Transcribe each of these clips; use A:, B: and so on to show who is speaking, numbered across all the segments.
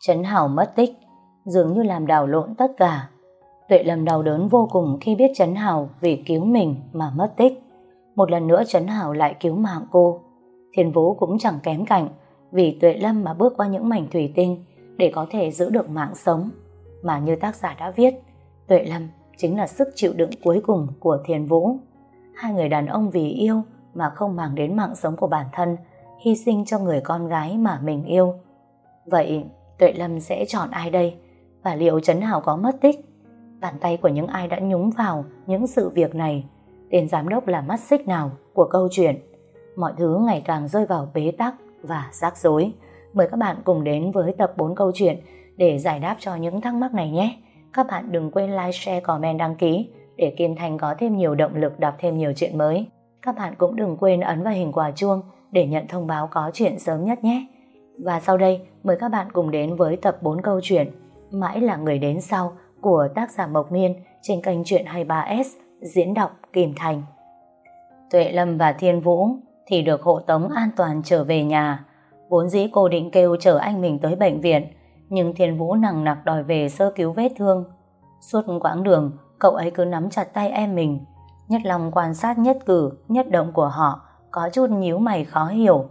A: Trấn Hảo mất tích, dường như làm đảo lộn tất cả. Tuệ Lâm đau đớn vô cùng khi biết Trấn Hảo vì cứu mình mà mất tích. Một lần nữa Trấn Hảo lại cứu mạng cô. Thiên Vũ cũng chẳng kém cạnh vì Tuệ Lâm mà bước qua những mảnh thủy tinh để có thể giữ được mạng sống. Mà như tác giả đã viết, Tuệ Lâm chính là sức chịu đựng cuối cùng của Thiên Vũ. Hai người đàn ông vì yêu mà không màng đến mạng sống của bản thân, hy sinh cho người con gái mà mình yêu. Vậy Tuệ Lâm sẽ chọn ai đây? Và liệu Trấn Hảo có mất tích? Bàn tay của những ai đã nhúng vào những sự việc này? Tên giám đốc là mắt xích nào của câu chuyện? Mọi thứ ngày càng rơi vào bế tắc và rắc rối. Mời các bạn cùng đến với tập 4 câu chuyện để giải đáp cho những thắc mắc này nhé. Các bạn đừng quên like, share, comment, đăng ký để Kim Thành có thêm nhiều động lực đọc thêm nhiều chuyện mới. Các bạn cũng đừng quên ấn vào hình quả chuông để nhận thông báo có chuyện sớm nhất nhé. Và sau đây, mời các bạn cùng đến với tập 4 câu chuyện Mãi là người đến sau của tác giả Mộc Miên trên kênh Chuyện 23S diễn đọc Kim Thành. Tuệ Lâm và Thiên Vũ thì được hộ tống an toàn trở về nhà. Vốn dĩ cô định kêu chở anh mình tới bệnh viện, nhưng Thiên Vũ nặng nặc đòi về sơ cứu vết thương. Suốt quãng đường, cậu ấy cứ nắm chặt tay em mình. Nhất lòng quan sát nhất cử, nhất động của họ, có chút nhíu mày khó hiểu.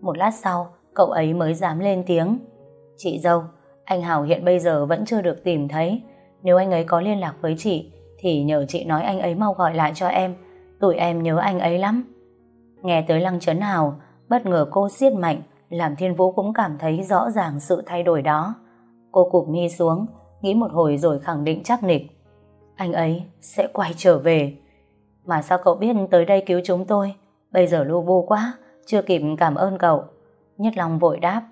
A: Một lát sau, cậu ấy mới dám lên tiếng. Chị dâu, anh Hảo hiện bây giờ vẫn chưa được tìm thấy. Nếu anh ấy có liên lạc với chị, thì nhờ chị nói anh ấy mau gọi lại cho em. Tụi em nhớ anh ấy lắm. Nghe tới Lăng Trấn Hào, bất ngờ cô siết mạnh, làm Thiên Vũ cũng cảm thấy rõ ràng sự thay đổi đó. Cô cụp mi xuống, nghĩ một hồi rồi khẳng định chắc nịch. Anh ấy sẽ quay trở về. Mà sao cậu biết tới đây cứu chúng tôi? Bây giờ lu bu quá, chưa kịp cảm ơn cậu. Nhất Long vội đáp.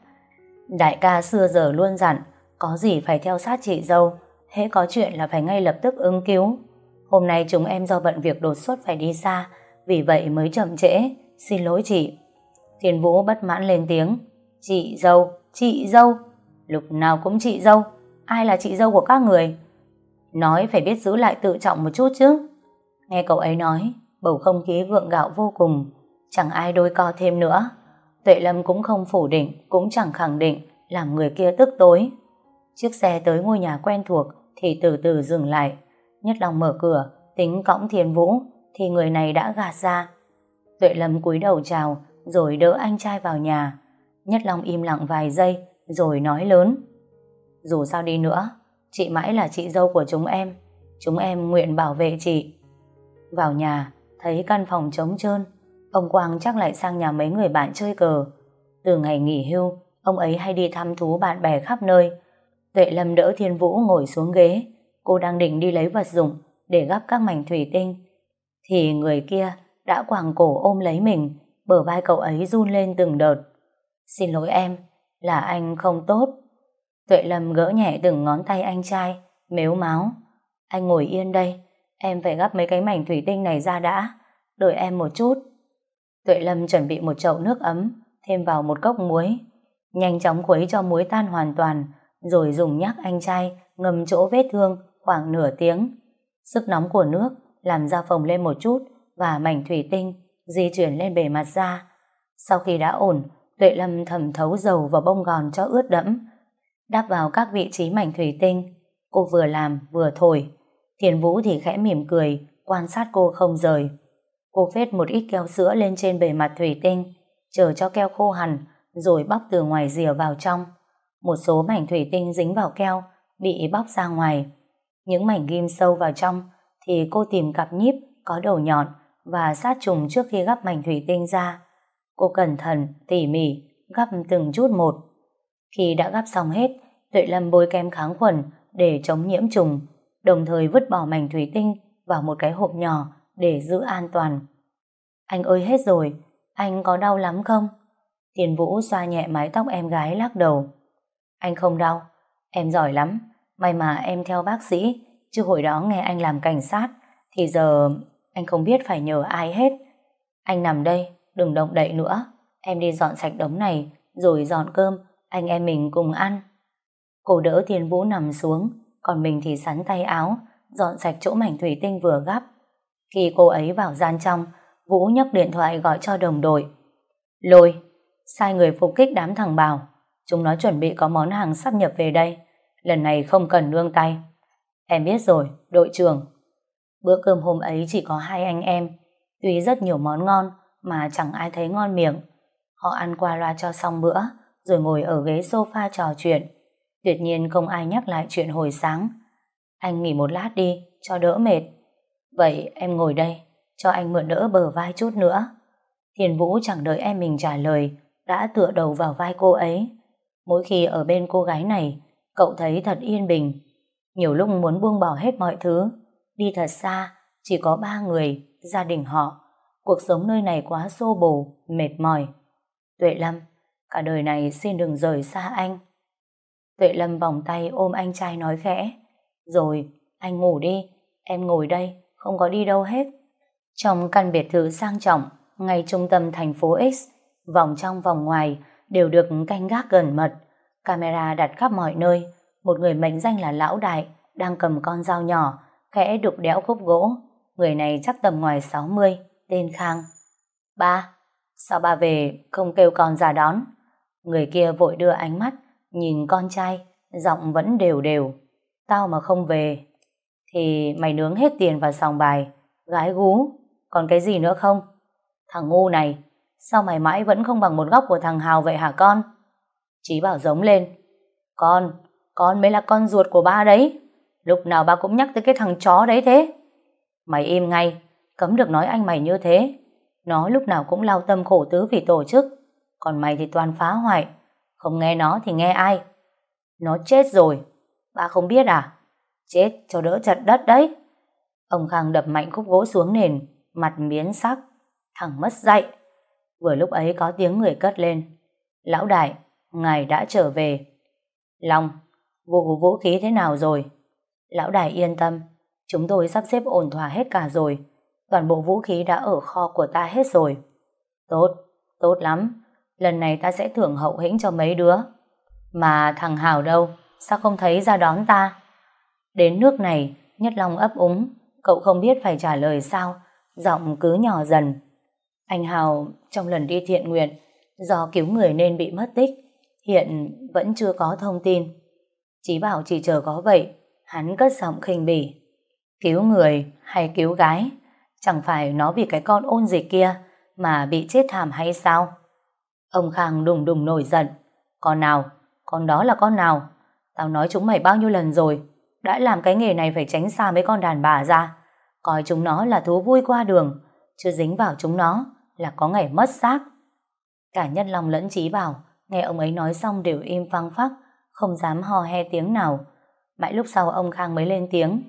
A: Đại ca xưa giờ luôn dặn, có gì phải theo sát chị dâu, hễ có chuyện là phải ngay lập tức ứng cứu. Hôm nay chúng em do bận việc đột xuất phải đi xa, vì vậy mới chậm trễ, xin lỗi chị. Thiên Vũ bất mãn lên tiếng, chị dâu, chị dâu, lúc nào cũng chị dâu, ai là chị dâu của các người? Nói phải biết giữ lại tự trọng một chút chứ. Nghe cậu ấy nói, bầu không khí gượng gạo vô cùng, chẳng ai đôi co thêm nữa. Tuệ Lâm cũng không phủ định, cũng chẳng khẳng định, làm người kia tức tối. Chiếc xe tới ngôi nhà quen thuộc thì từ từ dừng lại. Nhất lòng mở cửa, tính cõng thiên vũ, thì người này đã gạt ra. Tuệ Lâm cúi đầu chào, rồi đỡ anh trai vào nhà. Nhất Long im lặng vài giây, rồi nói lớn. Dù sao đi nữa, chị mãi là chị dâu của chúng em. Chúng em nguyện bảo vệ chị. Vào nhà, thấy căn phòng trống trơn. Ông Quang chắc lại sang nhà mấy người bạn chơi cờ. Từ ngày nghỉ hưu, ông ấy hay đi thăm thú bạn bè khắp nơi. Tuệ Lâm đỡ Thiên Vũ ngồi xuống ghế. Cô đang định đi lấy vật dụng để gắp các mảnh thủy tinh thì người kia đã quàng cổ ôm lấy mình, bờ vai cậu ấy run lên từng đợt. Xin lỗi em, là anh không tốt. Tuệ Lâm gỡ nhẹ từng ngón tay anh trai, mếu máu. Anh ngồi yên đây, em phải gắp mấy cái mảnh thủy tinh này ra đã, đợi em một chút. Tuệ Lâm chuẩn bị một chậu nước ấm, thêm vào một cốc muối. Nhanh chóng khuấy cho muối tan hoàn toàn, rồi dùng nhắc anh trai ngâm chỗ vết thương khoảng nửa tiếng. Sức nóng của nước làm da phồng lên một chút và mảnh thủy tinh di chuyển lên bề mặt da. Sau khi đã ổn, Tuệ Lâm thẩm thấu dầu vào bông gòn cho ướt đẫm, đắp vào các vị trí mảnh thủy tinh. Cô vừa làm vừa thổi. Thiền Vũ thì khẽ mỉm cười, quan sát cô không rời. Cô phết một ít keo sữa lên trên bề mặt thủy tinh, chờ cho keo khô hẳn, rồi bóc từ ngoài rìa vào trong. Một số mảnh thủy tinh dính vào keo, bị bóc ra ngoài. Những mảnh ghim sâu vào trong, thì cô tìm cặp nhíp có đầu nhọn và sát trùng trước khi gắp mảnh thủy tinh ra. Cô cẩn thận, tỉ mỉ, gắp từng chút một. Khi đã gắp xong hết, Tuệ Lâm bôi kem kháng khuẩn để chống nhiễm trùng, đồng thời vứt bỏ mảnh thủy tinh vào một cái hộp nhỏ để giữ an toàn. Anh ơi hết rồi, anh có đau lắm không? Tiền Vũ xoa nhẹ mái tóc em gái lắc đầu. Anh không đau, em giỏi lắm, may mà em theo bác sĩ Chứ hồi đó nghe anh làm cảnh sát thì giờ anh không biết phải nhờ ai hết. Anh nằm đây, đừng động đậy nữa. Em đi dọn sạch đống này rồi dọn cơm, anh em mình cùng ăn. Cô đỡ Tiền Vũ nằm xuống, còn mình thì sắn tay áo, dọn sạch chỗ mảnh thủy tinh vừa gắp. Khi cô ấy vào gian trong, Vũ nhấc điện thoại gọi cho đồng đội. Lôi, sai người phục kích đám thằng Bảo. chúng nó chuẩn bị có món hàng sắp nhập về đây. Lần này không cần nương tay. Em biết rồi, đội trưởng. Bữa cơm hôm ấy chỉ có hai anh em. Tuy rất nhiều món ngon mà chẳng ai thấy ngon miệng. Họ ăn qua loa cho xong bữa, rồi ngồi ở ghế sofa trò chuyện. Tuyệt nhiên không ai nhắc lại chuyện hồi sáng. Anh nghỉ một lát đi, cho đỡ mệt. Vậy em ngồi đây, cho anh mượn đỡ bờ vai chút nữa. Thiền Vũ chẳng đợi em mình trả lời, đã tựa đầu vào vai cô ấy. Mỗi khi ở bên cô gái này, cậu thấy thật yên bình. Nhiều lúc muốn buông bỏ hết mọi thứ, đi thật xa, chỉ có ba người, gia đình họ. Cuộc sống nơi này quá xô bồ, mệt mỏi. Tuệ Lâm, cả đời này xin đừng rời xa anh. Tuệ Lâm vòng tay ôm anh trai nói khẽ. Rồi, anh ngủ đi, em ngồi đây, không có đi đâu hết. Trong căn biệt thự sang trọng, ngay trung tâm thành phố X, vòng trong vòng ngoài đều được canh gác gần mật. Camera đặt khắp mọi nơi, một người mệnh danh là Lão Đại đang cầm con dao nhỏ, khẽ đục đẽo khúc gỗ. Người này chắc tầm ngoài 60, tên Khang. Ba, sao ba về không kêu con ra đón? Người kia vội đưa ánh mắt, nhìn con trai, giọng vẫn đều đều. Tao mà không về, thì mày nướng hết tiền vào sòng bài, gái gú, còn cái gì nữa không? Thằng ngu này, sao mày mãi vẫn không bằng một góc của thằng Hào vậy hả con? Chí bảo giống lên. Con, con mới là con ruột của ba đấy. Lúc nào ba cũng nhắc tới cái thằng chó đấy thế. Mày im ngay, cấm được nói anh mày như thế. Nó lúc nào cũng lao tâm khổ tứ vì tổ chức. Còn mày thì toàn phá hoại. Không nghe nó thì nghe ai? Nó chết rồi. Ba không biết à? Chết cho đỡ chật đất đấy. Ông Khang đập mạnh khúc gỗ xuống nền, mặt biến sắc. Thằng mất dạy. Vừa lúc ấy có tiếng người cất lên. Lão đại, ngài đã trở về. Long, vụ vũ khí thế nào rồi? Lão đại yên tâm, chúng tôi sắp xếp ổn thỏa hết cả rồi. Toàn bộ vũ khí đã ở kho của ta hết rồi. Tốt, tốt lắm. Lần này ta sẽ thưởng hậu hĩnh cho mấy đứa. Mà thằng Hào đâu? Sao không thấy ra đón ta? Đến nước này, Nhất Long ấp úng. Cậu không biết phải trả lời sao. Giọng cứ nhỏ dần. Anh Hào trong lần đi thiện nguyện do cứu người nên bị mất tích. Hiện vẫn chưa có thông tin. Chí bảo chỉ chờ có vậy. Hắn cất giọng khinh bỉ. Cứu người hay cứu gái? Chẳng phải nó vì cái con ôn dịch kia mà bị chết thảm hay sao? Ông Khang đùng đùng nổi giận. Con nào? Con đó là con nào? Tao nói chúng mày bao nhiêu lần rồi. Đã làm cái nghề này phải tránh xa mấy con đàn bà ra. Coi chúng nó là thú vui qua đường. Chưa dính vào chúng nó là có ngày mất xác. Cả Nhất Long lẫn Trí Bảo nghe ông ấy nói xong đều im phăng phắc, không dám ho he tiếng nào. Mãi lúc sau ông Khang mới lên tiếng.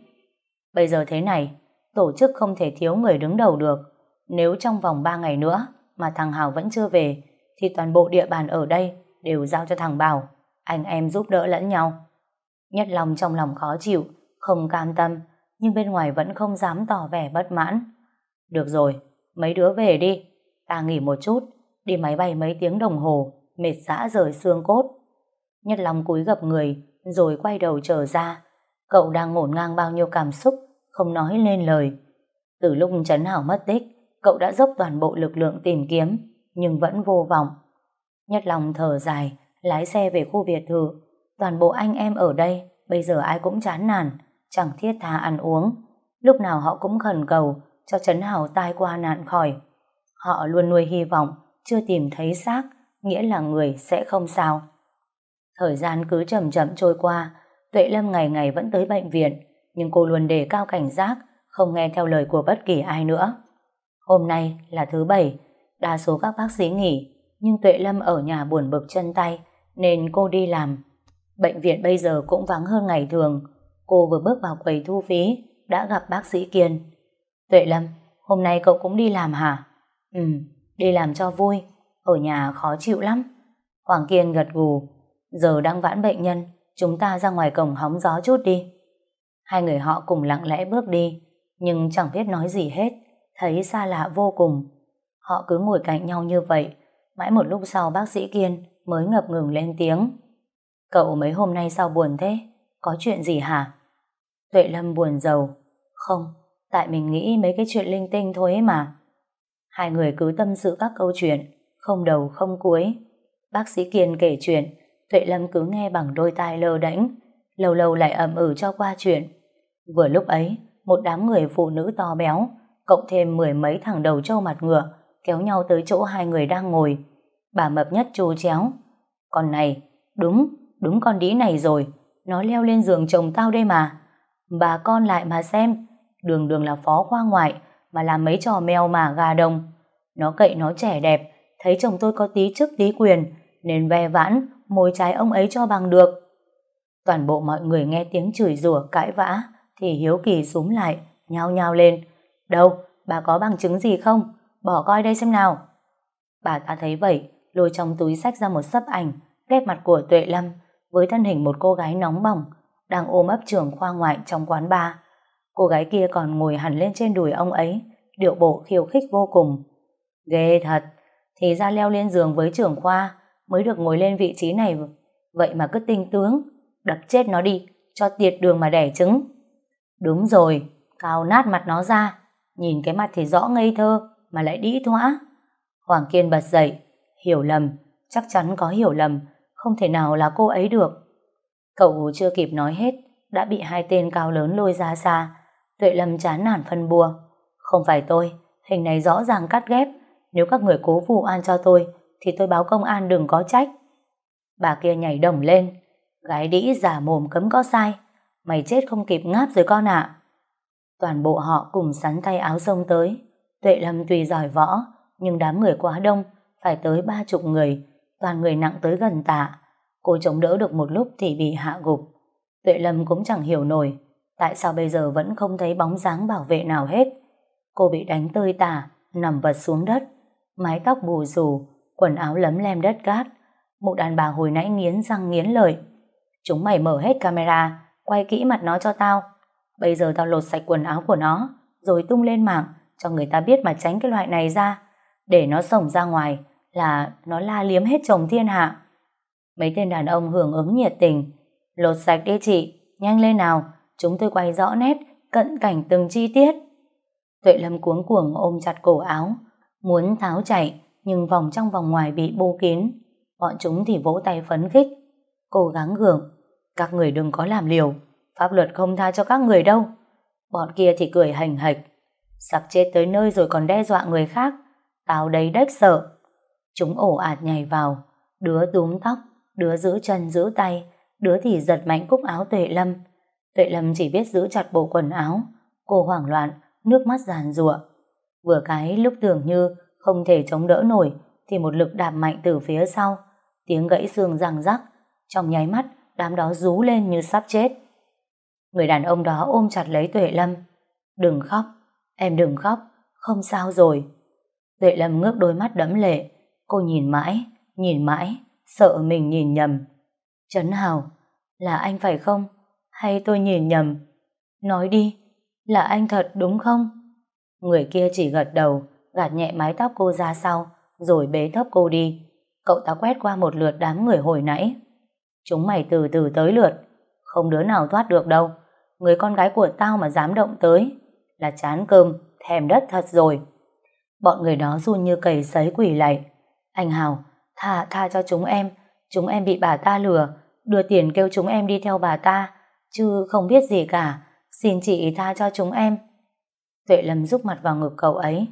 A: Bây giờ thế này, tổ chức không thể thiếu người đứng đầu được. Nếu trong vòng 3 ngày nữa mà thằng Hào vẫn chưa về, thì toàn bộ địa bàn ở đây đều giao cho thằng Bảo. Anh em giúp đỡ lẫn nhau. Nhất lòng trong lòng khó chịu, không cam tâm, nhưng bên ngoài vẫn không dám tỏ vẻ bất mãn. Được rồi, mấy đứa về đi, Ta nghỉ một chút, đi máy bay mấy tiếng đồng hồ, mệt dã rời xương cốt. Nhất lòng cúi gập người, rồi quay đầu trở ra. Cậu đang ngổn ngang bao nhiêu cảm xúc, không nói lên lời. Từ lúc Trấn Hảo mất tích, cậu đã dốc toàn bộ lực lượng tìm kiếm, nhưng vẫn vô vọng. Nhất lòng thở dài, lái xe về khu biệt thự. Toàn bộ anh em ở đây, bây giờ ai cũng chán nản, chẳng thiết tha ăn uống. Lúc nào họ cũng khẩn cầu cho Trấn Hảo tai qua nạn khỏi. Họ luôn nuôi hy vọng, chưa tìm thấy xác, nghĩa là người sẽ không sao. Thời gian cứ chậm chậm trôi qua, Tuệ Lâm ngày ngày vẫn tới bệnh viện, nhưng cô luôn đề cao cảnh giác, không nghe theo lời của bất kỳ ai nữa. Hôm nay là thứ bảy, đa số các bác sĩ nghỉ, nhưng Tuệ Lâm ở nhà buồn bực chân tay, nên cô đi làm. Bệnh viện bây giờ cũng vắng hơn ngày thường. Cô vừa bước vào quầy thu phí, đã gặp bác sĩ Kiên. Tuệ Lâm, hôm nay cậu cũng đi làm hả? Ừ, đi làm cho vui, ở nhà khó chịu lắm. Hoàng Kiên gật gù, giờ đang vãn bệnh nhân, chúng ta ra ngoài cổng hóng gió chút đi. Hai người họ cùng lặng lẽ bước đi, nhưng chẳng biết nói gì hết, thấy xa lạ vô cùng. Họ cứ ngồi cạnh nhau như vậy, mãi một lúc sau bác sĩ Kiên mới ngập ngừng lên tiếng. Cậu mấy hôm nay sao buồn thế? Có chuyện gì hả? Tuệ Lâm buồn giàu. Không, tại mình nghĩ mấy cái chuyện linh tinh thôi ấy mà. Hai người cứ tâm sự các câu chuyện, không đầu không cuối. Bác sĩ Kiên kể chuyện, Tuệ Lâm cứ nghe bằng đôi tai lơ đễnh, lâu lâu lại ẩm ừ cho qua chuyện. Vừa lúc ấy, một đám người phụ nữ to béo, cộng thêm mười mấy thằng đầu trâu mặt ngựa, kéo nhau tới chỗ hai người đang ngồi. Bà mập nhất trù chéo. còn này, đúng, đúng con đĩ này rồi, nó leo lên giường chồng tao đây mà. Bà con lại mà xem, đường đường là phó khoa ngoại, mà làm mấy trò mèo mà gà đồng. Nó cậy nó trẻ đẹp, thấy chồng tôi có tí chức tí quyền, nên ve vãn, môi trái ông ấy cho bằng được. Toàn bộ mọi người nghe tiếng chửi rủa cãi vã, thì hiếu kỳ súng lại, nhao nhao lên. Đâu, bà có bằng chứng gì không? Bỏ coi đây xem nào. Bà ta thấy vậy, lôi trong túi sách ra một sấp ảnh, ghép mặt của Tuệ Lâm, với thân hình một cô gái nóng bỏng, đang ôm ấp trưởng khoa ngoại trong quán bar. Cô gái kia còn ngồi hẳn lên trên đùi ông ấy, điệu bộ khiêu khích vô cùng. Ghê thật, thì ra leo lên giường với trưởng khoa mới được ngồi lên vị trí này, vậy mà cứ tinh tướng, đập chết nó đi, cho tiệt đường mà đẻ trứng. Đúng rồi, cao nát mặt nó ra, nhìn cái mặt thì rõ ngây thơ, mà lại đĩ thoã. Hoàng Kiên bật dậy, hiểu lầm, chắc chắn có hiểu lầm, không thể nào là cô ấy được. Cậu chưa kịp nói hết, đã bị hai tên cao lớn lôi ra xa. Tuệ Lâm chán nản phân bua. Không phải tôi, hình này rõ ràng cắt ghép. Nếu các người cố vụ an cho tôi, thì tôi báo công an đừng có trách. Bà kia nhảy đồng lên. Gái đĩ giả mồm cấm có sai. Mày chết không kịp ngáp rồi con ạ. Toàn bộ họ cùng sắn tay áo sông tới. Tuệ Lâm tùy giỏi võ, nhưng đám người quá đông, phải tới ba chục người, toàn người nặng tới gần tạ. Cô chống đỡ được một lúc thì bị hạ gục. Tuệ Lâm cũng chẳng hiểu nổi, tại sao bây giờ vẫn không thấy bóng dáng bảo vệ nào hết. Cô bị đánh tơi tả, nằm vật xuống đất, mái tóc bù rù, quần áo lấm lem đất cát. Một đàn bà hồi nãy nghiến răng nghiến lợi. Chúng mày mở hết camera, quay kỹ mặt nó cho tao. Bây giờ tao lột sạch quần áo của nó, rồi tung lên mạng, cho người ta biết mà tránh cái loại này ra. Để nó sổng ra ngoài, là nó la liếm hết chồng thiên hạ. Mấy tên đàn ông hưởng ứng nhiệt tình. Lột sạch đi chị, nhanh lên nào, chúng tôi quay rõ nét, cận cảnh từng chi tiết. Tuệ Lâm cuống cuồng ôm chặt cổ áo, muốn tháo chạy, nhưng vòng trong vòng ngoài bị bô kín. Bọn chúng thì vỗ tay phấn khích, cố gắng gượng. Các người đừng có làm liều, pháp luật không tha cho các người đâu. Bọn kia thì cười hành hạch, sặc chết tới nơi rồi còn đe dọa người khác. Tao đấy đếch sợ. Chúng ổ ạt nhảy vào, đứa túm tóc, đứa giữ chân giữ tay, đứa thì giật mạnh cúc áo Tuệ Lâm. Tuệ Lâm chỉ biết giữ chặt bộ quần áo, cô hoảng loạn, nước mắt giàn giụa. Vừa cái lúc tưởng như không thể chống đỡ nổi thì một lực đạp mạnh từ phía sau, tiếng gãy xương răng rắc, trong nháy mắt đám đó rú lên như sắp chết. Người đàn ông đó ôm chặt lấy Tuệ Lâm. Đừng khóc, em đừng khóc, không sao rồi. Tuệ Lâm ngước đôi mắt đẫm lệ, cô nhìn mãi, nhìn mãi, sợ mình nhìn nhầm. Trấn Hào, là anh phải không? Hay tôi nhìn nhầm? Nói đi, là anh thật đúng không? Người kia chỉ gật đầu, gạt nhẹ mái tóc cô ra sau, rồi bế thấp cô đi. Cậu ta quét qua một lượt đám người hồi nãy. Chúng mày từ từ tới lượt, không đứa nào thoát được đâu. Người con gái của tao mà dám động tới, là chán cơm, thèm đất thật rồi. Bọn người đó run như cầy sấy quỷ lạy. Anh Hào, tha, tha cho chúng em, chúng em bị bà ta lừa, đưa tiền kêu chúng em đi theo bà ta, chứ không biết gì cả, xin chị tha cho chúng em. Tuệ Lâm rúc mặt vào ngực cậu ấy.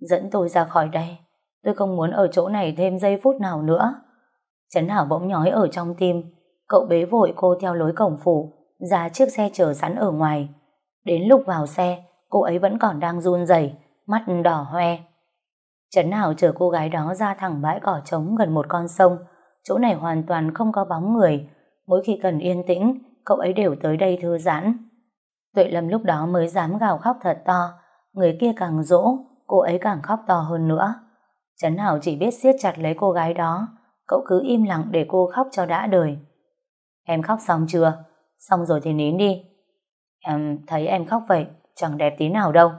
A: Dẫn tôi ra khỏi đây, tôi không muốn ở chỗ này thêm giây phút nào nữa. Trấn Hảo bỗng nhói ở trong tim, cậu bế vội cô theo lối cổng phủ, ra chiếc xe chờ sẵn ở ngoài. Đến lúc vào xe, cô ấy vẫn còn đang run rẩy, mắt đỏ hoe. Trấn Hảo chở cô gái đó ra thẳng bãi cỏ trống gần một con sông, chỗ này hoàn toàn không có bóng người, mỗi khi cần yên tĩnh, cậu ấy đều tới đây thư giãn. Tuệ Lâm lúc đó mới dám gào khóc thật to, người kia càng dỗ, cô ấy càng khóc to hơn nữa. Trấn Hảo chỉ biết siết chặt lấy cô gái đó, cậu cứ im lặng để cô khóc cho đã đời. Em khóc xong chưa? Xong rồi thì nín đi. Em thấy em khóc vậy, chẳng đẹp tí nào đâu.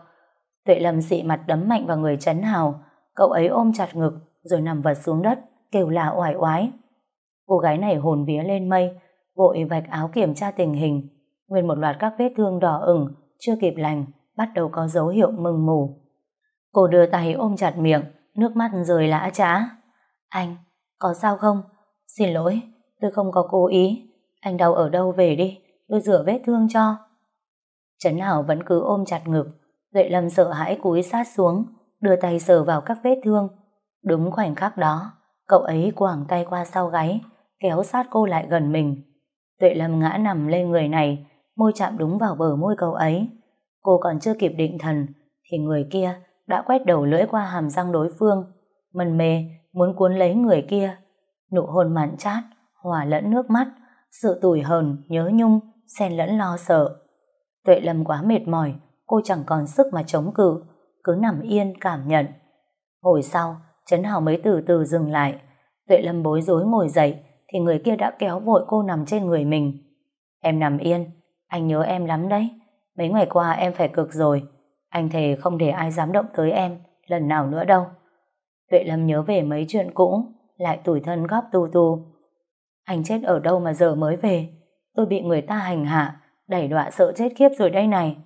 A: Tuệ Lâm dị mặt đấm mạnh vào người Trấn Hào, cậu ấy ôm chặt ngực rồi nằm vật xuống đất, kêu là oải oái. Cô gái này hồn vía lên mây, vội vạch áo kiểm tra tình hình. Nguyên một loạt các vết thương đỏ ửng, chưa kịp lành, bắt đầu có dấu hiệu mừng mù. Cô đưa tay ôm chặt miệng, nước mắt rơi lã trá. Anh, có sao không? Xin lỗi, tôi không có cố ý. Anh đau ở đâu về đi, tôi rửa vết thương cho. Trấn Hảo vẫn cứ ôm chặt ngực, Tuệ Lâm sợ hãi cúi sát xuống, đưa tay sờ vào các vết thương. Đúng khoảnh khắc đó, cậu ấy quàng tay qua sau gáy, kéo sát cô lại gần mình. Tuệ Lâm ngã nằm lên người này, môi chạm đúng vào bờ môi cậu ấy. Cô còn chưa kịp định thần, thì người kia đã quét đầu lưỡi qua hàm răng đối phương, mần mê muốn cuốn lấy người kia. Nụ hôn mặn chát, hòa lẫn nước mắt, sự tủi hờn, nhớ nhung, xen lẫn lo sợ. Tuệ Lâm quá mệt mỏi, cô chẳng còn sức mà chống cự, cứ nằm yên cảm nhận. Hồi sau, Trấn Hào mới từ từ dừng lại. Tuệ Lâm bối rối ngồi dậy, thì người kia đã kéo vội cô nằm trên người mình. Em nằm yên, anh nhớ em lắm đấy. Mấy ngày qua em phải cực rồi. Anh thề không để ai dám động tới em lần nào nữa đâu. Tuệ Lâm nhớ về mấy chuyện cũ, lại tủi thân góp tu tu. Anh chết ở đâu mà giờ mới về? Tôi bị người ta hành hạ, đẩy đọa sợ chết khiếp rồi đây này.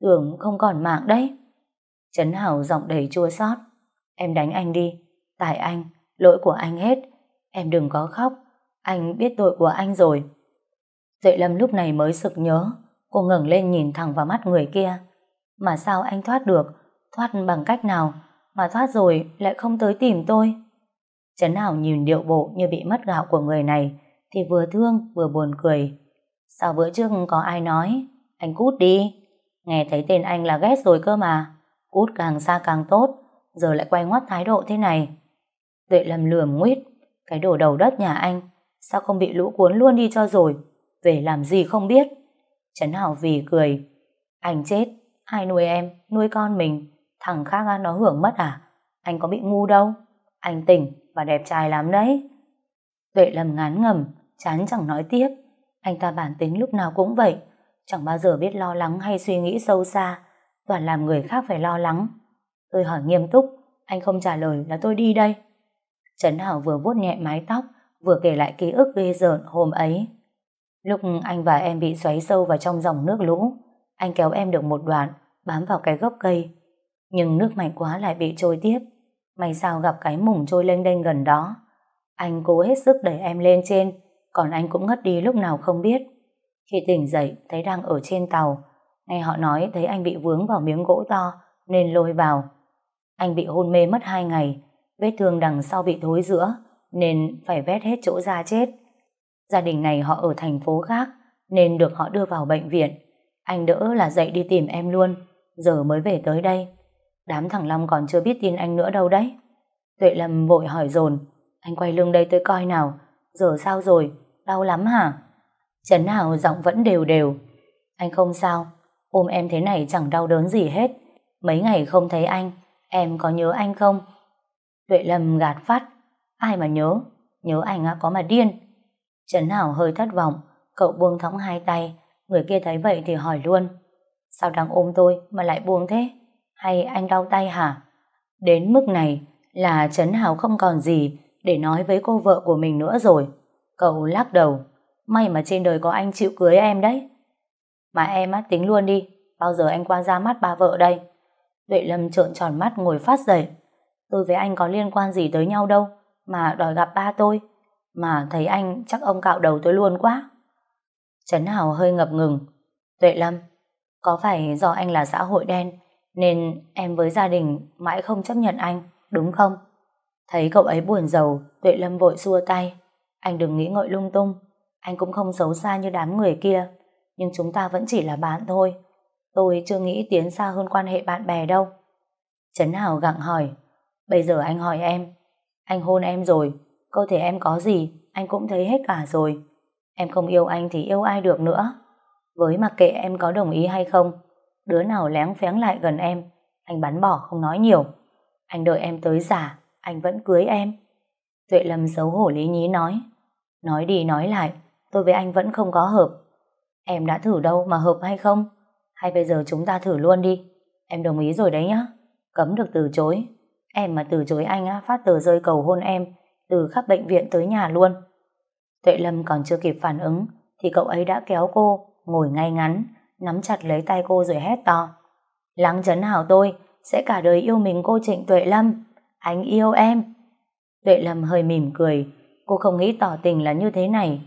A: Tưởng không còn mạng đấy. Trấn Hảo giọng đầy chua xót. Em đánh anh đi. Tại anh, lỗi của anh hết. Em đừng có khóc. Anh biết tội của anh rồi. Tuệ Lâm lúc này mới sực nhớ. Cô ngẩng lên nhìn thẳng vào mắt người kia. Mà sao anh thoát được? Thoát bằng cách nào? Mà thoát rồi lại không tới tìm tôi. Trấn Hảo nhìn điệu bộ như bị mất gạo của người này thì vừa thương vừa buồn cười. Sao bữa trước có ai nói Anh cút đi Nghe thấy tên anh là ghét rồi cơ mà Cút càng xa càng tốt Giờ lại quay ngoắt thái độ thế này. Tuệ lầm lườm nguyết Cái đồ đầu đất nhà anh Sao không bị lũ cuốn luôn đi cho rồi Về làm gì không biết. Trấn Hảo vì cười Anh chết, ai nuôi em, nuôi con mình Thằng khác nó hưởng mất à Anh có bị ngu đâu Anh tỉnh và đẹp trai lắm đấy. Tuệ lầm ngán ngầm Chán chẳng nói tiếp anh ta bản tính lúc nào cũng vậy, chẳng bao giờ biết lo lắng hay suy nghĩ sâu xa, toàn làm người khác phải lo lắng. Tôi hỏi nghiêm túc, anh không trả lời là tôi đi đây. Trấn Hảo vừa vuốt nhẹ mái tóc, vừa kể lại ký ức ghê rợn hôm ấy. Lúc anh và em bị xoáy sâu vào trong dòng nước lũ, anh kéo em được một đoạn, bám vào cái gốc cây. Nhưng nước mạnh quá lại bị trôi tiếp. May sao gặp cái mùng trôi lênh đênh gần đó. Anh cố hết sức đẩy em lên trên, còn anh cũng ngất đi lúc nào không biết. Khi tỉnh dậy, thấy đang ở trên tàu. Nghe họ nói thấy anh bị vướng vào miếng gỗ to, nên lôi vào. Anh bị hôn mê mất hai ngày, vết thương đằng sau bị thối giữa, nên phải vét hết chỗ da chết. Gia đình này họ ở thành phố khác, nên được họ đưa vào bệnh viện. Anh đỡ là dậy đi tìm em luôn, giờ mới về tới đây. Đám thằng Long còn chưa biết tin anh nữa đâu đấy. Tuệ Lâm vội hỏi dồn anh quay lưng đây tôi coi nào, giờ sao rồi, Đau lắm hả? Trấn Hào giọng vẫn đều đều. Anh không sao, ôm em thế này chẳng đau đớn gì hết. Mấy ngày không thấy anh, em có nhớ anh không? Tuệ Lâm gạt phát. Ai mà nhớ? Nhớ anh có mà điên. Trấn Hảo hơi thất vọng, cậu buông thõng hai tay. Người kia thấy vậy thì hỏi luôn. Sao đang ôm tôi mà lại buông thế? Hay anh đau tay hả? Đến mức này là Trấn Hảo không còn gì để nói với cô vợ của mình nữa rồi. Cậu lắc đầu. May mà trên đời có anh chịu cưới em đấy. Mà em á, tính luôn đi. Bao giờ anh qua ra mắt ba vợ đây? Tuệ Lâm trợn tròn mắt ngồi phát dậy. Tôi với anh có liên quan gì tới nhau đâu. Mà đòi gặp ba tôi. Mà thấy anh chắc ông cạo đầu tôi luôn quá. Trấn Hào hơi ngập ngừng. Tuệ Lâm, có phải do anh là xã hội đen nên em với gia đình mãi không chấp nhận anh, đúng không? Thấy cậu ấy buồn giàu, Tuệ Lâm vội xua tay. Anh đừng nghĩ ngợi lung tung, anh cũng không xấu xa như đám người kia, nhưng chúng ta vẫn chỉ là bạn thôi. Tôi chưa nghĩ tiến xa hơn quan hệ bạn bè đâu. Trấn Hào gặng hỏi, bây giờ anh hỏi em, anh hôn em rồi, cơ thể em có gì, anh cũng thấy hết cả rồi. Em không yêu anh thì yêu ai được nữa. Với mặc kệ em có đồng ý hay không, đứa nào lén phén lại gần em, anh bắn bỏ không nói nhiều. Anh đợi em tới già, anh vẫn cưới em. Tuệ Lâm xấu hổ lý nhí nói. Nói đi nói lại, tôi với anh vẫn không có hợp. Em đã thử đâu mà hợp hay không? Hay bây giờ chúng ta thử luôn đi. Em đồng ý rồi đấy nhá. Cấm được từ chối. Em mà từ chối anh á, phát tờ rơi cầu hôn em, từ khắp bệnh viện tới nhà luôn. Tuệ Lâm còn chưa kịp phản ứng, thì cậu ấy đã kéo cô, ngồi ngay ngắn, nắm chặt lấy tay cô rồi hét to. Lắng chấn hảo tôi, sẽ cả đời yêu mình cô Trịnh Tuệ Lâm. Anh yêu em. Tuệ Lâm hơi mỉm cười, Cô không nghĩ tỏ tình là như thế này.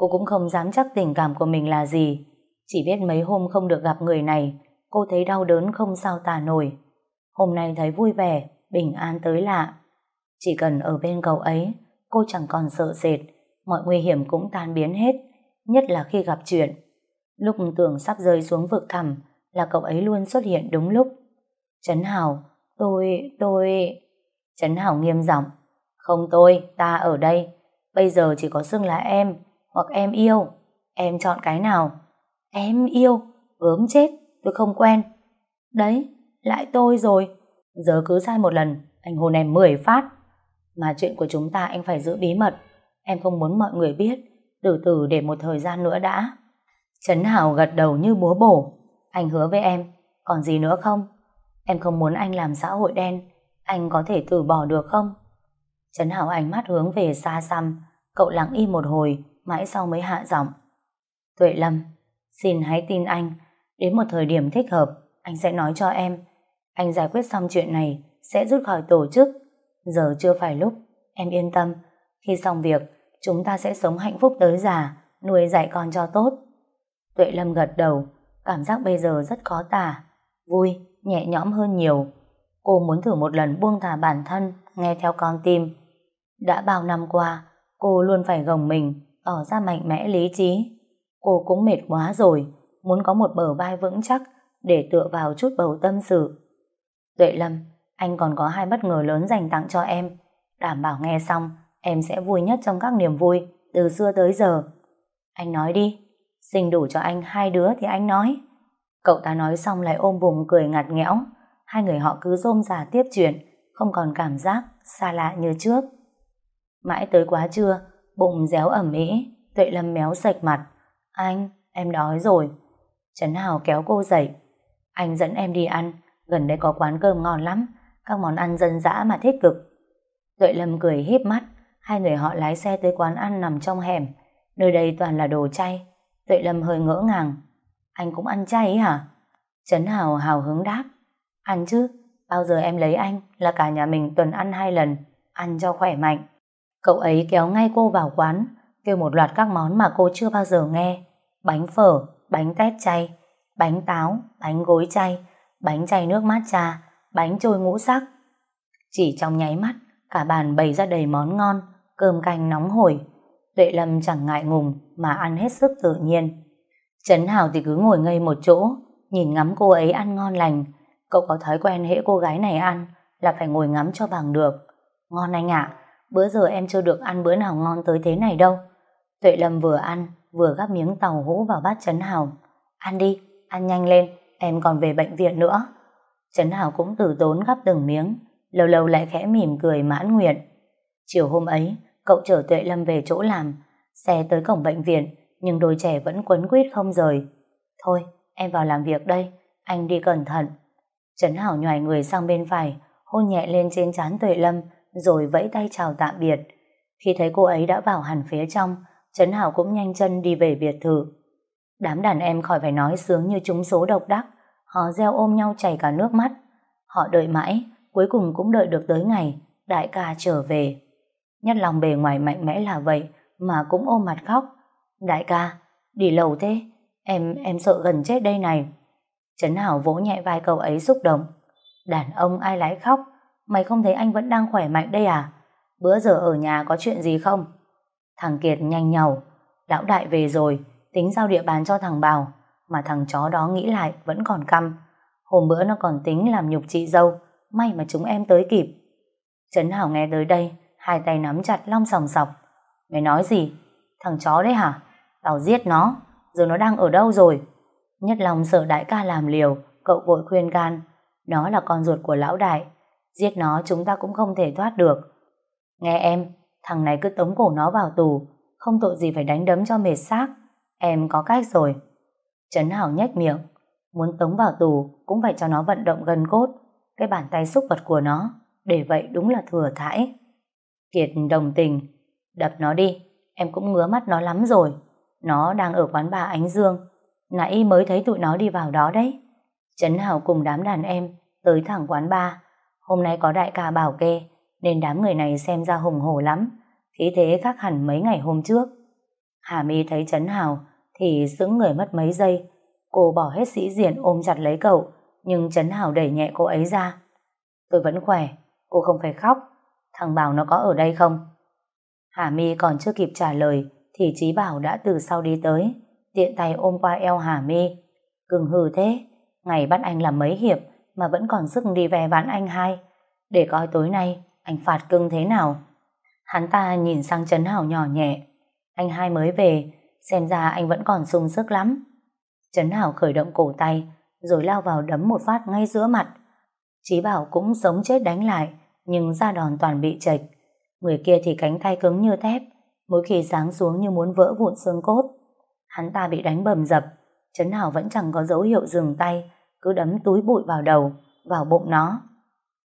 A: Cô cũng không dám chắc tình cảm của mình là gì. Chỉ biết mấy hôm không được gặp người này, cô thấy đau đớn không sao tả nổi. Hôm nay thấy vui vẻ, bình an tới lạ. Chỉ cần ở bên cậu ấy, cô chẳng còn sợ sệt, mọi nguy hiểm cũng tan biến hết, nhất là khi gặp chuyện. Lúc tưởng sắp rơi xuống vực thẳm, là cậu ấy luôn xuất hiện đúng lúc. Trấn Hào, tôi, tôi... Trấn Hào nghiêm giọng Không tôi, ta ở đây. Bây giờ chỉ có xưng là em, hoặc em yêu. Em chọn cái nào? Em yêu, gớm chết, tôi không quen. Đấy, lại tôi rồi. Giờ cứ sai một lần, anh hôn em 10 phát. Mà chuyện của chúng ta anh phải giữ bí mật. Em không muốn mọi người biết. Từ từ để một thời gian nữa đã. Trấn Hào gật đầu như búa bổ. Anh hứa với em, còn gì nữa không? Em không muốn anh làm xã hội đen. Anh có thể từ bỏ được không? Trấn Hào ánh mắt hướng về xa xăm. Cậu lặng im một hồi, mãi sau mới hạ giọng. Tuệ Lâm, xin hãy tin anh. Đến một thời điểm thích hợp, anh sẽ nói cho em. Anh giải quyết xong chuyện này, sẽ rút khỏi tổ chức. Giờ chưa phải lúc, em yên tâm. Khi xong việc, chúng ta sẽ sống hạnh phúc tới già, nuôi dạy con cho tốt. Tuệ Lâm gật đầu, cảm giác bây giờ rất khó tả, vui, nhẹ nhõm hơn nhiều. Cô muốn thử một lần buông thả bản thân, nghe theo con tim. Đã bao năm qua, cô luôn phải gồng mình, tỏ ra mạnh mẽ lý trí. Cô cũng mệt quá rồi, muốn có một bờ vai vững chắc để tựa vào chút bầu tâm sự. Tuệ Lâm, anh còn có hai bất ngờ lớn dành tặng cho em. Đảm bảo nghe xong, em sẽ vui nhất trong các niềm vui, từ xưa tới giờ. Anh nói đi, sinh đủ cho anh hai đứa thì anh nói. Cậu ta nói xong lại ôm bụng cười ngặt nghẽo. Hai người họ cứ rôm rả tiếp chuyện, không còn cảm giác xa lạ như trước. Mãi tới quá trưa, bụng réo ẩm mỹ, Tuệ Lâm méo sạch mặt. Anh, em đói rồi. Trấn Hào kéo cô dậy. Anh dẫn em đi ăn, gần đây có quán cơm ngon lắm, các món ăn dân dã mà thích cực. Tuệ Lâm cười híp mắt, hai người họ lái xe tới quán ăn nằm trong hẻm. Nơi đây toàn là đồ chay. Tuệ Lâm hơi ngỡ ngàng. Anh cũng ăn chay ấy hả? Trấn Hào hào hứng đáp. Ăn chứ, bao giờ em lấy anh là cả nhà mình tuần ăn hai lần, ăn cho khỏe mạnh. Cậu ấy kéo ngay cô vào quán, kêu một loạt các món mà cô chưa bao giờ nghe. Bánh phở, bánh tét chay, bánh táo, bánh gối chay, bánh chay nước mát trà bánh trôi ngũ sắc. Chỉ trong nháy mắt, cả bàn bày ra đầy món ngon, cơm canh nóng hổi. Tuệ Lâm chẳng ngại ngùng mà ăn hết sức tự nhiên. Trấn Hào thì cứ ngồi ngây một chỗ, nhìn ngắm cô ấy ăn ngon lành. Cậu có thói quen hễ cô gái này ăn là phải ngồi ngắm cho bằng được. Ngon anh ạ, bữa giờ em chưa được ăn bữa nào ngon tới thế này đâu. Tuệ Lâm vừa ăn, vừa gắp miếng tàu hũ vào bát Trấn Hào. Ăn đi, ăn nhanh lên, em còn về bệnh viện nữa. Trấn Hào cũng tử tốn gắp từng miếng, lâu lâu lại khẽ mỉm cười mãn nguyện. Chiều hôm ấy, cậu chở Tuệ Lâm về chỗ làm, xe tới cổng bệnh viện, nhưng đôi trẻ vẫn quấn quýt không rời. Thôi, em vào làm việc đây, anh đi cẩn thận. Trấn Hảo nhòi người sang bên phải, hôn nhẹ lên trên trán Tuệ Lâm, rồi vẫy tay chào tạm biệt. Khi thấy cô ấy đã vào hẳn phía trong, Trấn Hảo cũng nhanh chân đi về biệt thự. Đám đàn em khỏi phải nói sướng như chúng số độc đắc, họ gieo ôm nhau chảy cả nước mắt. Họ đợi mãi, cuối cùng cũng đợi được tới ngày đại ca trở về. Nhất lòng bề ngoài mạnh mẽ là vậy mà cũng ôm mặt khóc. Đại ca, đi lâu thế, em em sợ gần chết đây này. Trấn Hảo vỗ nhẹ vai cậu ấy xúc động. Đàn ông ai lái khóc, mày không thấy anh vẫn đang khỏe mạnh đây à? Bữa giờ ở nhà có chuyện gì không? Thằng Kiệt nhanh nhầu. lão đại về rồi, tính giao địa bàn cho thằng Bào, mà thằng chó đó nghĩ lại vẫn còn căm. Hôm bữa nó còn tính làm nhục chị dâu, may mà chúng em tới kịp. Trấn Hảo nghe tới đây, hai tay nắm chặt long sòng sọc. Mày nói gì? Thằng chó đấy hả? Tao giết nó, giờ nó đang ở đâu rồi? Nhất lòng sợ đại ca làm liều, cậu vội khuyên can. Nó là con ruột của lão đại, giết nó chúng ta cũng không thể thoát được. Nghe em, thằng này cứ tống cổ nó vào tù, không tội gì phải đánh đấm cho mệt xác. Em có cách rồi. Trấn Hảo nhếch miệng, muốn tống vào tù cũng phải cho nó vận động gần cốt, cái bàn tay xúc vật của nó, để vậy đúng là thừa thãi. Kiệt đồng tình, đập nó đi, em cũng ngứa mắt nó lắm rồi. Nó đang ở quán bà Ánh Dương, nãy mới thấy tụi nó đi vào đó đấy. Trấn Hảo cùng đám đàn em tới thẳng quán ba. Hôm nay có đại ca bảo kê, nên đám người này xem ra hùng hổ lắm. khí thế khác hẳn mấy ngày hôm trước. Hà My thấy Trấn Hào thì sững người mất mấy giây. Cô bỏ hết sĩ diện ôm chặt lấy cậu, nhưng Trấn Hào đẩy nhẹ cô ấy ra. Tôi vẫn khỏe, cô không phải khóc. Thằng Bảo nó có ở đây không? Hà My còn chưa kịp trả lời thì Chí Bảo đã từ sau đi tới, tiện tay ôm qua eo Hà My. Cưng hừ thế, ngày bắt anh làm mấy hiệp mà vẫn còn sức đi về ván anh hai. Để coi tối nay anh phạt cưng thế nào. Hắn ta nhìn sang Trấn Hảo nhỏ nhẹ. Anh hai mới về, xem ra anh vẫn còn sung sức lắm. Trấn Hảo khởi động cổ tay, rồi lao vào đấm một phát ngay giữa mặt. Chí Bảo cũng sống chết đánh lại, nhưng ra đòn toàn bị chệch. Người kia thì cánh tay cứng như thép, mỗi khi sáng xuống như muốn vỡ vụn xương cốt. Hắn ta bị đánh bầm dập, Trấn Hảo vẫn chẳng có dấu hiệu dừng tay, cứ đấm túi bụi vào đầu, vào bụng nó.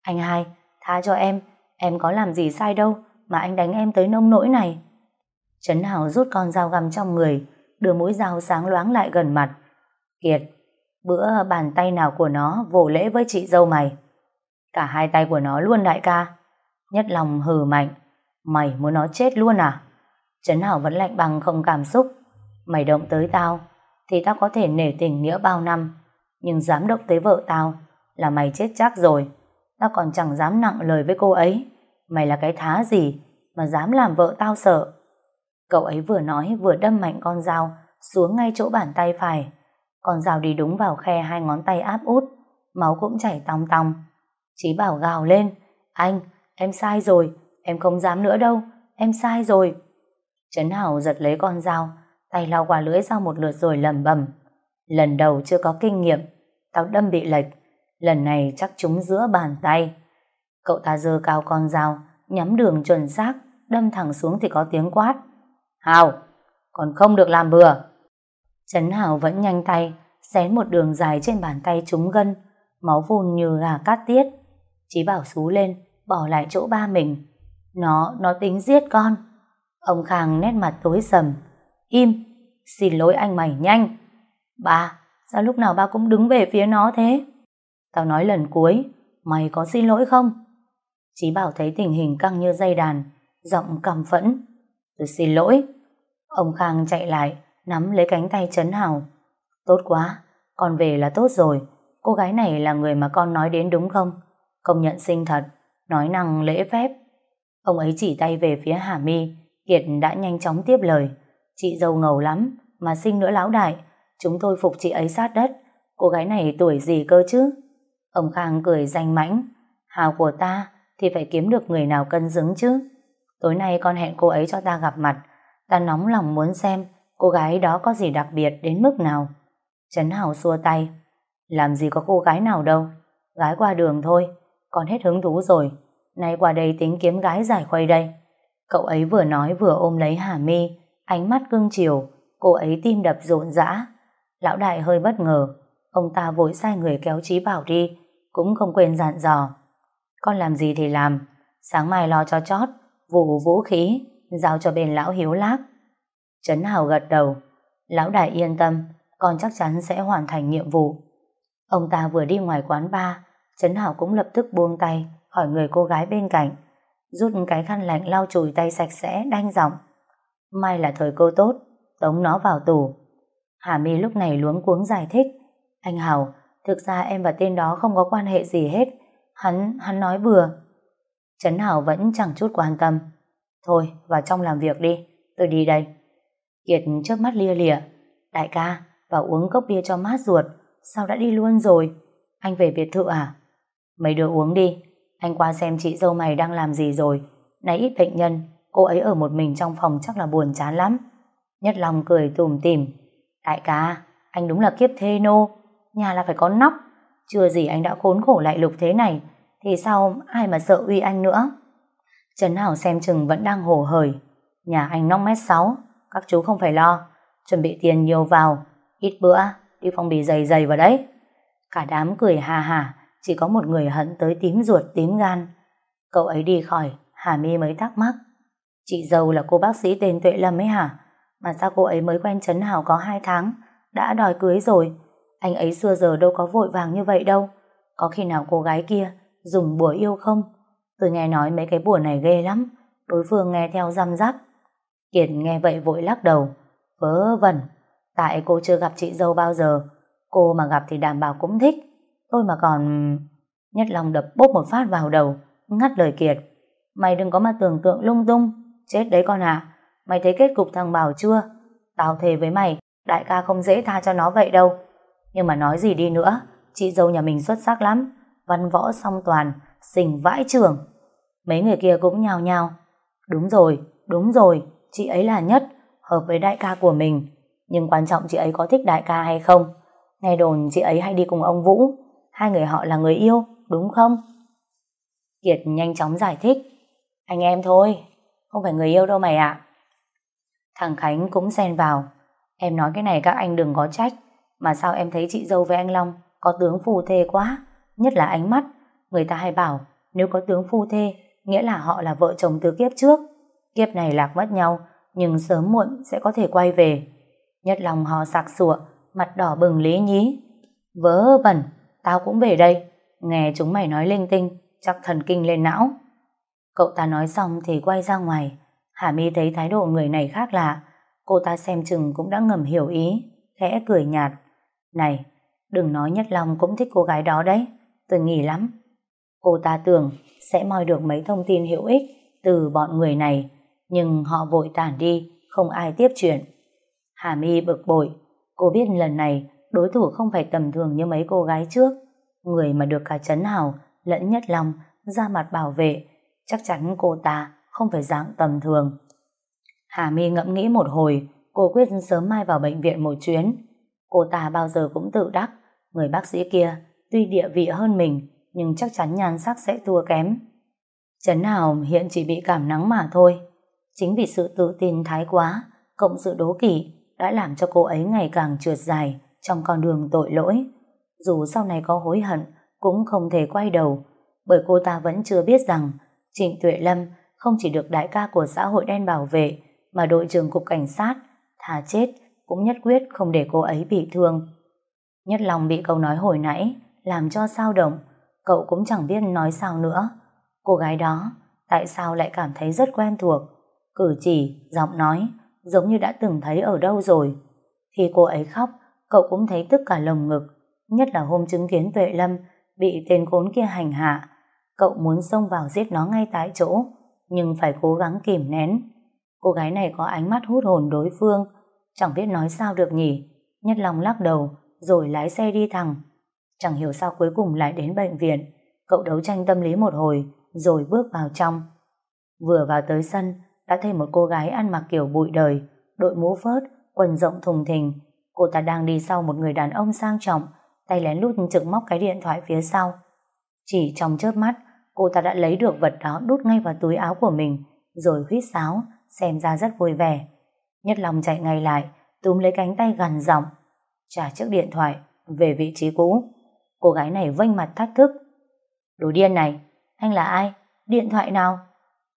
A: Anh hai, tha cho em, em có làm gì sai đâu, mà anh đánh em tới nông nỗi này. Trấn Hảo rút con dao găm trong người, đưa mũi dao sáng loáng lại gần mặt. Kiệt, bữa bàn tay nào của nó vồ lễ với chị dâu mày. Cả hai tay của nó luôn đại ca. Nhất lòng hừ mạnh. Mày muốn nó chết luôn à? Trấn Hảo vẫn lạnh bằng không cảm xúc. Mày động tới tao, thì tao có thể nể tình nghĩa bao năm. Nhưng dám động tới vợ tao là mày chết chắc rồi. Tao còn chẳng dám nặng lời với cô ấy. Mày là cái thá gì mà dám làm vợ tao sợ. Cậu ấy vừa nói vừa đâm mạnh con dao xuống ngay chỗ bàn tay phải. Con dao đi đúng vào khe hai ngón tay áp út. Máu cũng chảy tòng tòng. Chí bảo gào lên. Anh, em sai rồi. Em không dám nữa đâu. Em sai rồi. Trấn Hảo giật lấy con dao. Tay lao qua lưỡi dao một lượt rồi lầm bầm. Lần đầu chưa có kinh nghiệm. Tao đâm bị lệch. Lần này chắc trúng giữa bàn tay. Cậu ta dơ cao con dao, nhắm đường chuẩn xác, đâm thẳng xuống thì có tiếng quát. Hào, còn không được làm bừa. Trấn Hào vẫn nhanh tay, xén một đường dài trên bàn tay trúng gân, máu vùn như gà cát tiết. Chí bảo xú lên, bỏ lại chỗ ba mình. Nó, nó tính giết con. Ông Khang nét mặt tối sầm. Im, xin lỗi anh mày nhanh. Ba, sao lúc nào ba cũng đứng về phía nó thế? Tao nói lần cuối, mày có xin lỗi không? Chí bảo thấy tình hình căng như dây đàn, giọng căm phẫn. Tôi xin lỗi. Ông Khang chạy lại, nắm lấy cánh tay Trấn Hào. Tốt quá, con về là tốt rồi. Cô gái này là người mà con nói đến đúng không? Công nhận sinh thật, nói năng lễ phép. Ông ấy chỉ tay về phía Hà Mi, Kiệt đã nhanh chóng tiếp lời. Chị dâu ngầu lắm, mà sinh nữa lão đại. Chúng tôi phục chị ấy sát đất. Cô gái này tuổi gì cơ chứ? Ông Khang cười danh mãnh. Hào của ta thì phải kiếm được người nào cân xứng chứ. Tối nay con hẹn cô ấy cho ta gặp mặt. Ta nóng lòng muốn xem cô gái đó có gì đặc biệt đến mức nào. Trấn Hào xua tay. Làm gì có cô gái nào đâu. Gái qua đường thôi. Con hết hứng thú rồi. Nay qua đây tính kiếm gái giải khuây đây. Cậu ấy vừa nói vừa ôm lấy Hà Mi, ánh mắt cưng chiều, cô ấy tim đập rộn rã. Lão đại hơi bất ngờ, ông ta vội sai người kéo Trí Bảo đi, cũng không quên dặn dò. Con làm gì thì làm, sáng mai lo cho chót, vụ vũ khí, giao cho bên lão hiếu lác. Trấn Hào gật đầu, lão đại yên tâm, con chắc chắn sẽ hoàn thành nhiệm vụ. Ông ta vừa đi ngoài quán bar, Trấn Hảo cũng lập tức buông tay khỏi người cô gái bên cạnh, rút cái khăn lạnh lau chùi tay sạch sẽ đanh giọng. may là thời cơ tốt, tống nó vào tù. Hà My lúc này luống cuống giải thích. Anh Hào, thực ra em và tên đó không có quan hệ gì hết. Hắn, hắn nói bừa. Trấn Hào vẫn chẳng chút quan tâm. Thôi, vào trong làm việc đi, tôi đi đây. Kiệt trước mắt lia lịa. Đại ca, vào uống cốc bia cho mát ruột. Sao đã đi luôn rồi? Anh về biệt thự à? Mấy đứa uống đi. Anh qua xem chị dâu mày đang làm gì rồi. Nãy ít bệnh nhân, cô ấy ở một mình trong phòng chắc là buồn chán lắm. Nhất lòng cười tùm tìm. Đại ca, anh đúng là kiếp thê nô. Nhà là phải có nóc. Chưa gì anh đã khốn khổ lại lục thế này. Thì sao ai mà sợ uy anh nữa? Trấn Hảo xem chừng vẫn đang hổ hởi. Nhà anh nóc mét 6. Các chú không phải lo. Chuẩn bị tiền nhiều vào. Ít bữa, đi phong bì dày dày vào đấy. Cả đám cười hà hà. Chỉ có một người hận tới tím ruột tím gan. Cậu ấy đi khỏi, Hà My mới thắc mắc. Chị dâu là cô bác sĩ tên Tuệ Lâm ấy hả? Mà sao cô ấy mới quen Trấn Hảo có 2 tháng, đã đòi cưới rồi. Anh ấy xưa giờ đâu có vội vàng như vậy đâu. Có khi nào cô gái kia dùng bùa yêu không? Tôi nghe nói mấy cái bùa này ghê lắm, đối phương nghe theo răm rắp. Kiệt nghe vậy vội lắc đầu. Vớ vẩn, tại cô chưa gặp chị dâu bao giờ. Cô mà gặp thì đảm bảo cũng thích. Tôi mà còn... Nhất lòng đập bốp một phát vào đầu, ngắt lời Kiệt. Mày đừng có mà tưởng tượng lung tung. Chết đấy con à. Mày thấy kết cục thằng Bảo chưa? Tao thề với mày, đại ca không dễ tha cho nó vậy đâu. Nhưng mà nói gì đi nữa, chị dâu nhà mình xuất sắc lắm. Văn võ song toàn, xình vãi trường. Mấy người kia cũng nhào nhào. Đúng rồi, đúng rồi, chị ấy là nhất, hợp với đại ca của mình. Nhưng quan trọng chị ấy có thích đại ca hay không? Nghe đồn chị ấy hay đi cùng ông Vũ. Hai người họ là người yêu, đúng không? Kiệt nhanh chóng giải thích. Anh em thôi, không phải người yêu đâu mày ạ. Thằng Khánh cũng xen vào. Em nói cái này các anh đừng có trách. Mà sao em thấy chị dâu với anh Long có tướng phù thê quá. Nhất là ánh mắt. Người ta hay bảo nếu có tướng phu thê nghĩa là họ là vợ chồng từ kiếp trước. Kiếp này lạc mất nhau nhưng sớm muộn sẽ có thể quay về. Nhất lòng họ sặc sụa mặt đỏ bừng lý nhí. Vớ vẩn, tao cũng về đây. Nghe chúng mày nói linh tinh, chắc thần kinh lên não. Cậu ta nói xong thì quay ra ngoài. Hà My thấy thái độ người này khác lạ. Cô ta xem chừng cũng đã ngầm hiểu ý, khẽ cười nhạt. Này, đừng nói Nhất Long cũng thích cô gái đó đấy. Tôi nghĩ lắm. Cô ta tưởng sẽ moi được mấy thông tin hữu ích từ bọn người này, nhưng họ vội tản đi, không ai tiếp chuyện. Hà My bực bội, cô biết lần này đối thủ không phải tầm thường như mấy cô gái trước. Người mà được cả Trấn Hào lẫn Nhất Long ra mặt bảo vệ, chắc chắn cô ta không phải dạng tầm thường. Hà My ngẫm nghĩ một hồi, cô quyết sớm mai vào bệnh viện một chuyến. Cô ta bao giờ cũng tự đắc, người bác sĩ kia tuy địa vị hơn mình, nhưng chắc chắn nhan sắc sẽ thua kém. Trấn Hào hiện chỉ bị cảm nắng mà thôi. Chính vì sự tự tin thái quá, cộng sự đố kỵ đã làm cho cô ấy ngày càng trượt dài trong con đường tội lỗi. Dù sau này có hối hận, cũng không thể quay đầu, bởi cô ta vẫn chưa biết rằng Trịnh Tuệ Lâm không chỉ được đại ca của xã hội đen bảo vệ, mà đội trưởng cục cảnh sát, thà chết, cũng nhất quyết không để cô ấy bị thương. Nhất lòng bị câu nói hồi nãy, làm cho sao động, cậu cũng chẳng biết nói sao nữa. Cô gái đó, tại sao lại cảm thấy rất quen thuộc, cử chỉ, giọng nói, giống như đã từng thấy ở đâu rồi. Khi cô ấy khóc, cậu cũng thấy tức cả lồng ngực, nhất là hôm chứng kiến Tuệ Lâm bị tên khốn kia hành hạ. Cậu muốn xông vào giết nó ngay tại chỗ, nhưng phải cố gắng kìm nén. Cô gái này có ánh mắt hút hồn đối phương, chẳng biết nói sao được nhỉ. Nhất lòng lắc đầu, rồi lái xe đi thẳng. Chẳng hiểu sao cuối cùng lại đến bệnh viện. Cậu đấu tranh tâm lý một hồi, rồi bước vào trong. Vừa vào tới sân, đã thấy một cô gái ăn mặc kiểu bụi đời, đội mũ phớt, quần rộng thùng thình. Cô ta đang đi sau một người đàn ông sang trọng, tay lén lút trực móc cái điện thoại phía sau. Chỉ trong chớp mắt, cô ta đã lấy được vật đó đút ngay vào túi áo của mình, rồi huýt sáo, xem ra rất vui vẻ. Nhất lòng chạy ngay lại, túm lấy cánh tay gằn giọng, trả chiếc điện thoại về vị trí cũ. Cô gái này vênh mặt thách thức. Đồ điên này, anh là ai? Điện thoại nào?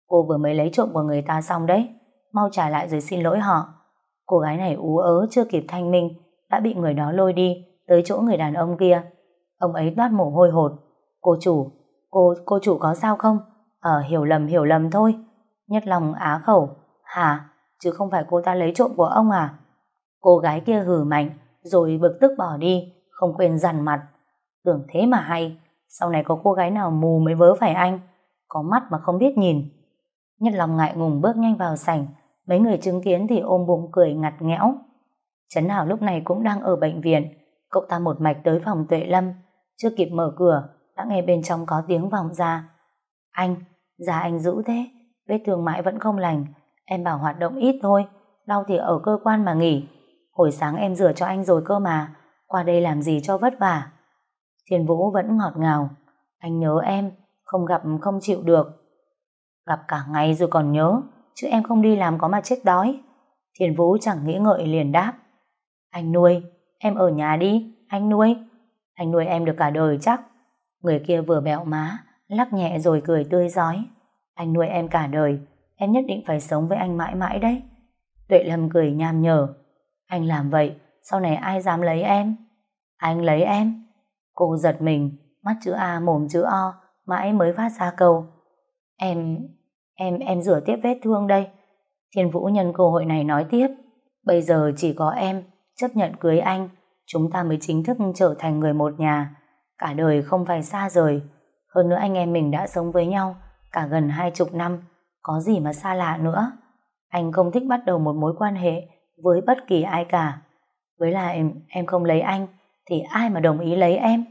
A: Cô vừa mới lấy trộm của người ta xong đấy. Mau trả lại rồi xin lỗi họ. Cô gái này ú ớ chưa kịp thanh minh, đã bị người đó lôi đi tới chỗ người đàn ông kia. Ông ấy toát mồ hôi hột. Cô chủ, cô, cô chủ có sao không? Ờ, hiểu lầm, hiểu lầm thôi. Nhất lòng á khẩu. Hả? Chứ không phải cô ta lấy trộm của ông à? Cô gái kia hử mạnh, rồi bực tức bỏ đi, không quên dằn mặt. Tưởng thế mà hay, sau này có cô gái nào mù mới vớ phải anh, có mắt mà không biết nhìn. Nhất lòng ngại ngùng bước nhanh vào sảnh, mấy người chứng kiến thì ôm bụng cười ngặt nghẽo. Trấn Hảo lúc này cũng đang ở bệnh viện, cậu ta một mạch tới phòng Tuệ Lâm, chưa kịp mở cửa, đã nghe bên trong có tiếng vọng ra. Anh, da anh dữ thế, vết thương mãi vẫn không lành, em bảo hoạt động ít thôi, đau thì ở cơ quan mà nghỉ. Hồi sáng em rửa cho anh rồi cơ mà, qua đây làm gì cho vất vả. Thiên Vũ vẫn ngọt ngào, anh nhớ em, không gặp không chịu được. Gặp cả ngày rồi còn nhớ, chứ em không đi làm có mà chết đói. Thiên Vũ chẳng nghĩ ngợi liền đáp. Anh nuôi, em ở nhà đi, anh nuôi. Anh nuôi em được cả đời chắc. Người kia vừa bẹo má, lắc nhẹ rồi cười tươi giói. Anh nuôi em cả đời, em nhất định phải sống với anh mãi mãi đấy. Tuệ Lâm cười nham nhở. Anh làm vậy, sau này ai dám lấy em? Anh lấy em. Cô giật mình, mắt chữ A mồm chữ O, mãi mới phát ra câu. Em, Em, em rửa tiếp vết thương đây. Thiên Vũ nhân cơ hội này nói tiếp. Bây giờ chỉ có em chấp nhận cưới anh, chúng ta mới chính thức trở thành người một nhà. Cả đời không phải xa rời. Hơn nữa anh em mình đã sống với nhau cả gần hai chục năm, có gì mà xa lạ nữa. Anh không thích bắt đầu một mối quan hệ với bất kỳ ai cả. Với lại em, em không lấy anh, thì ai mà đồng ý lấy em?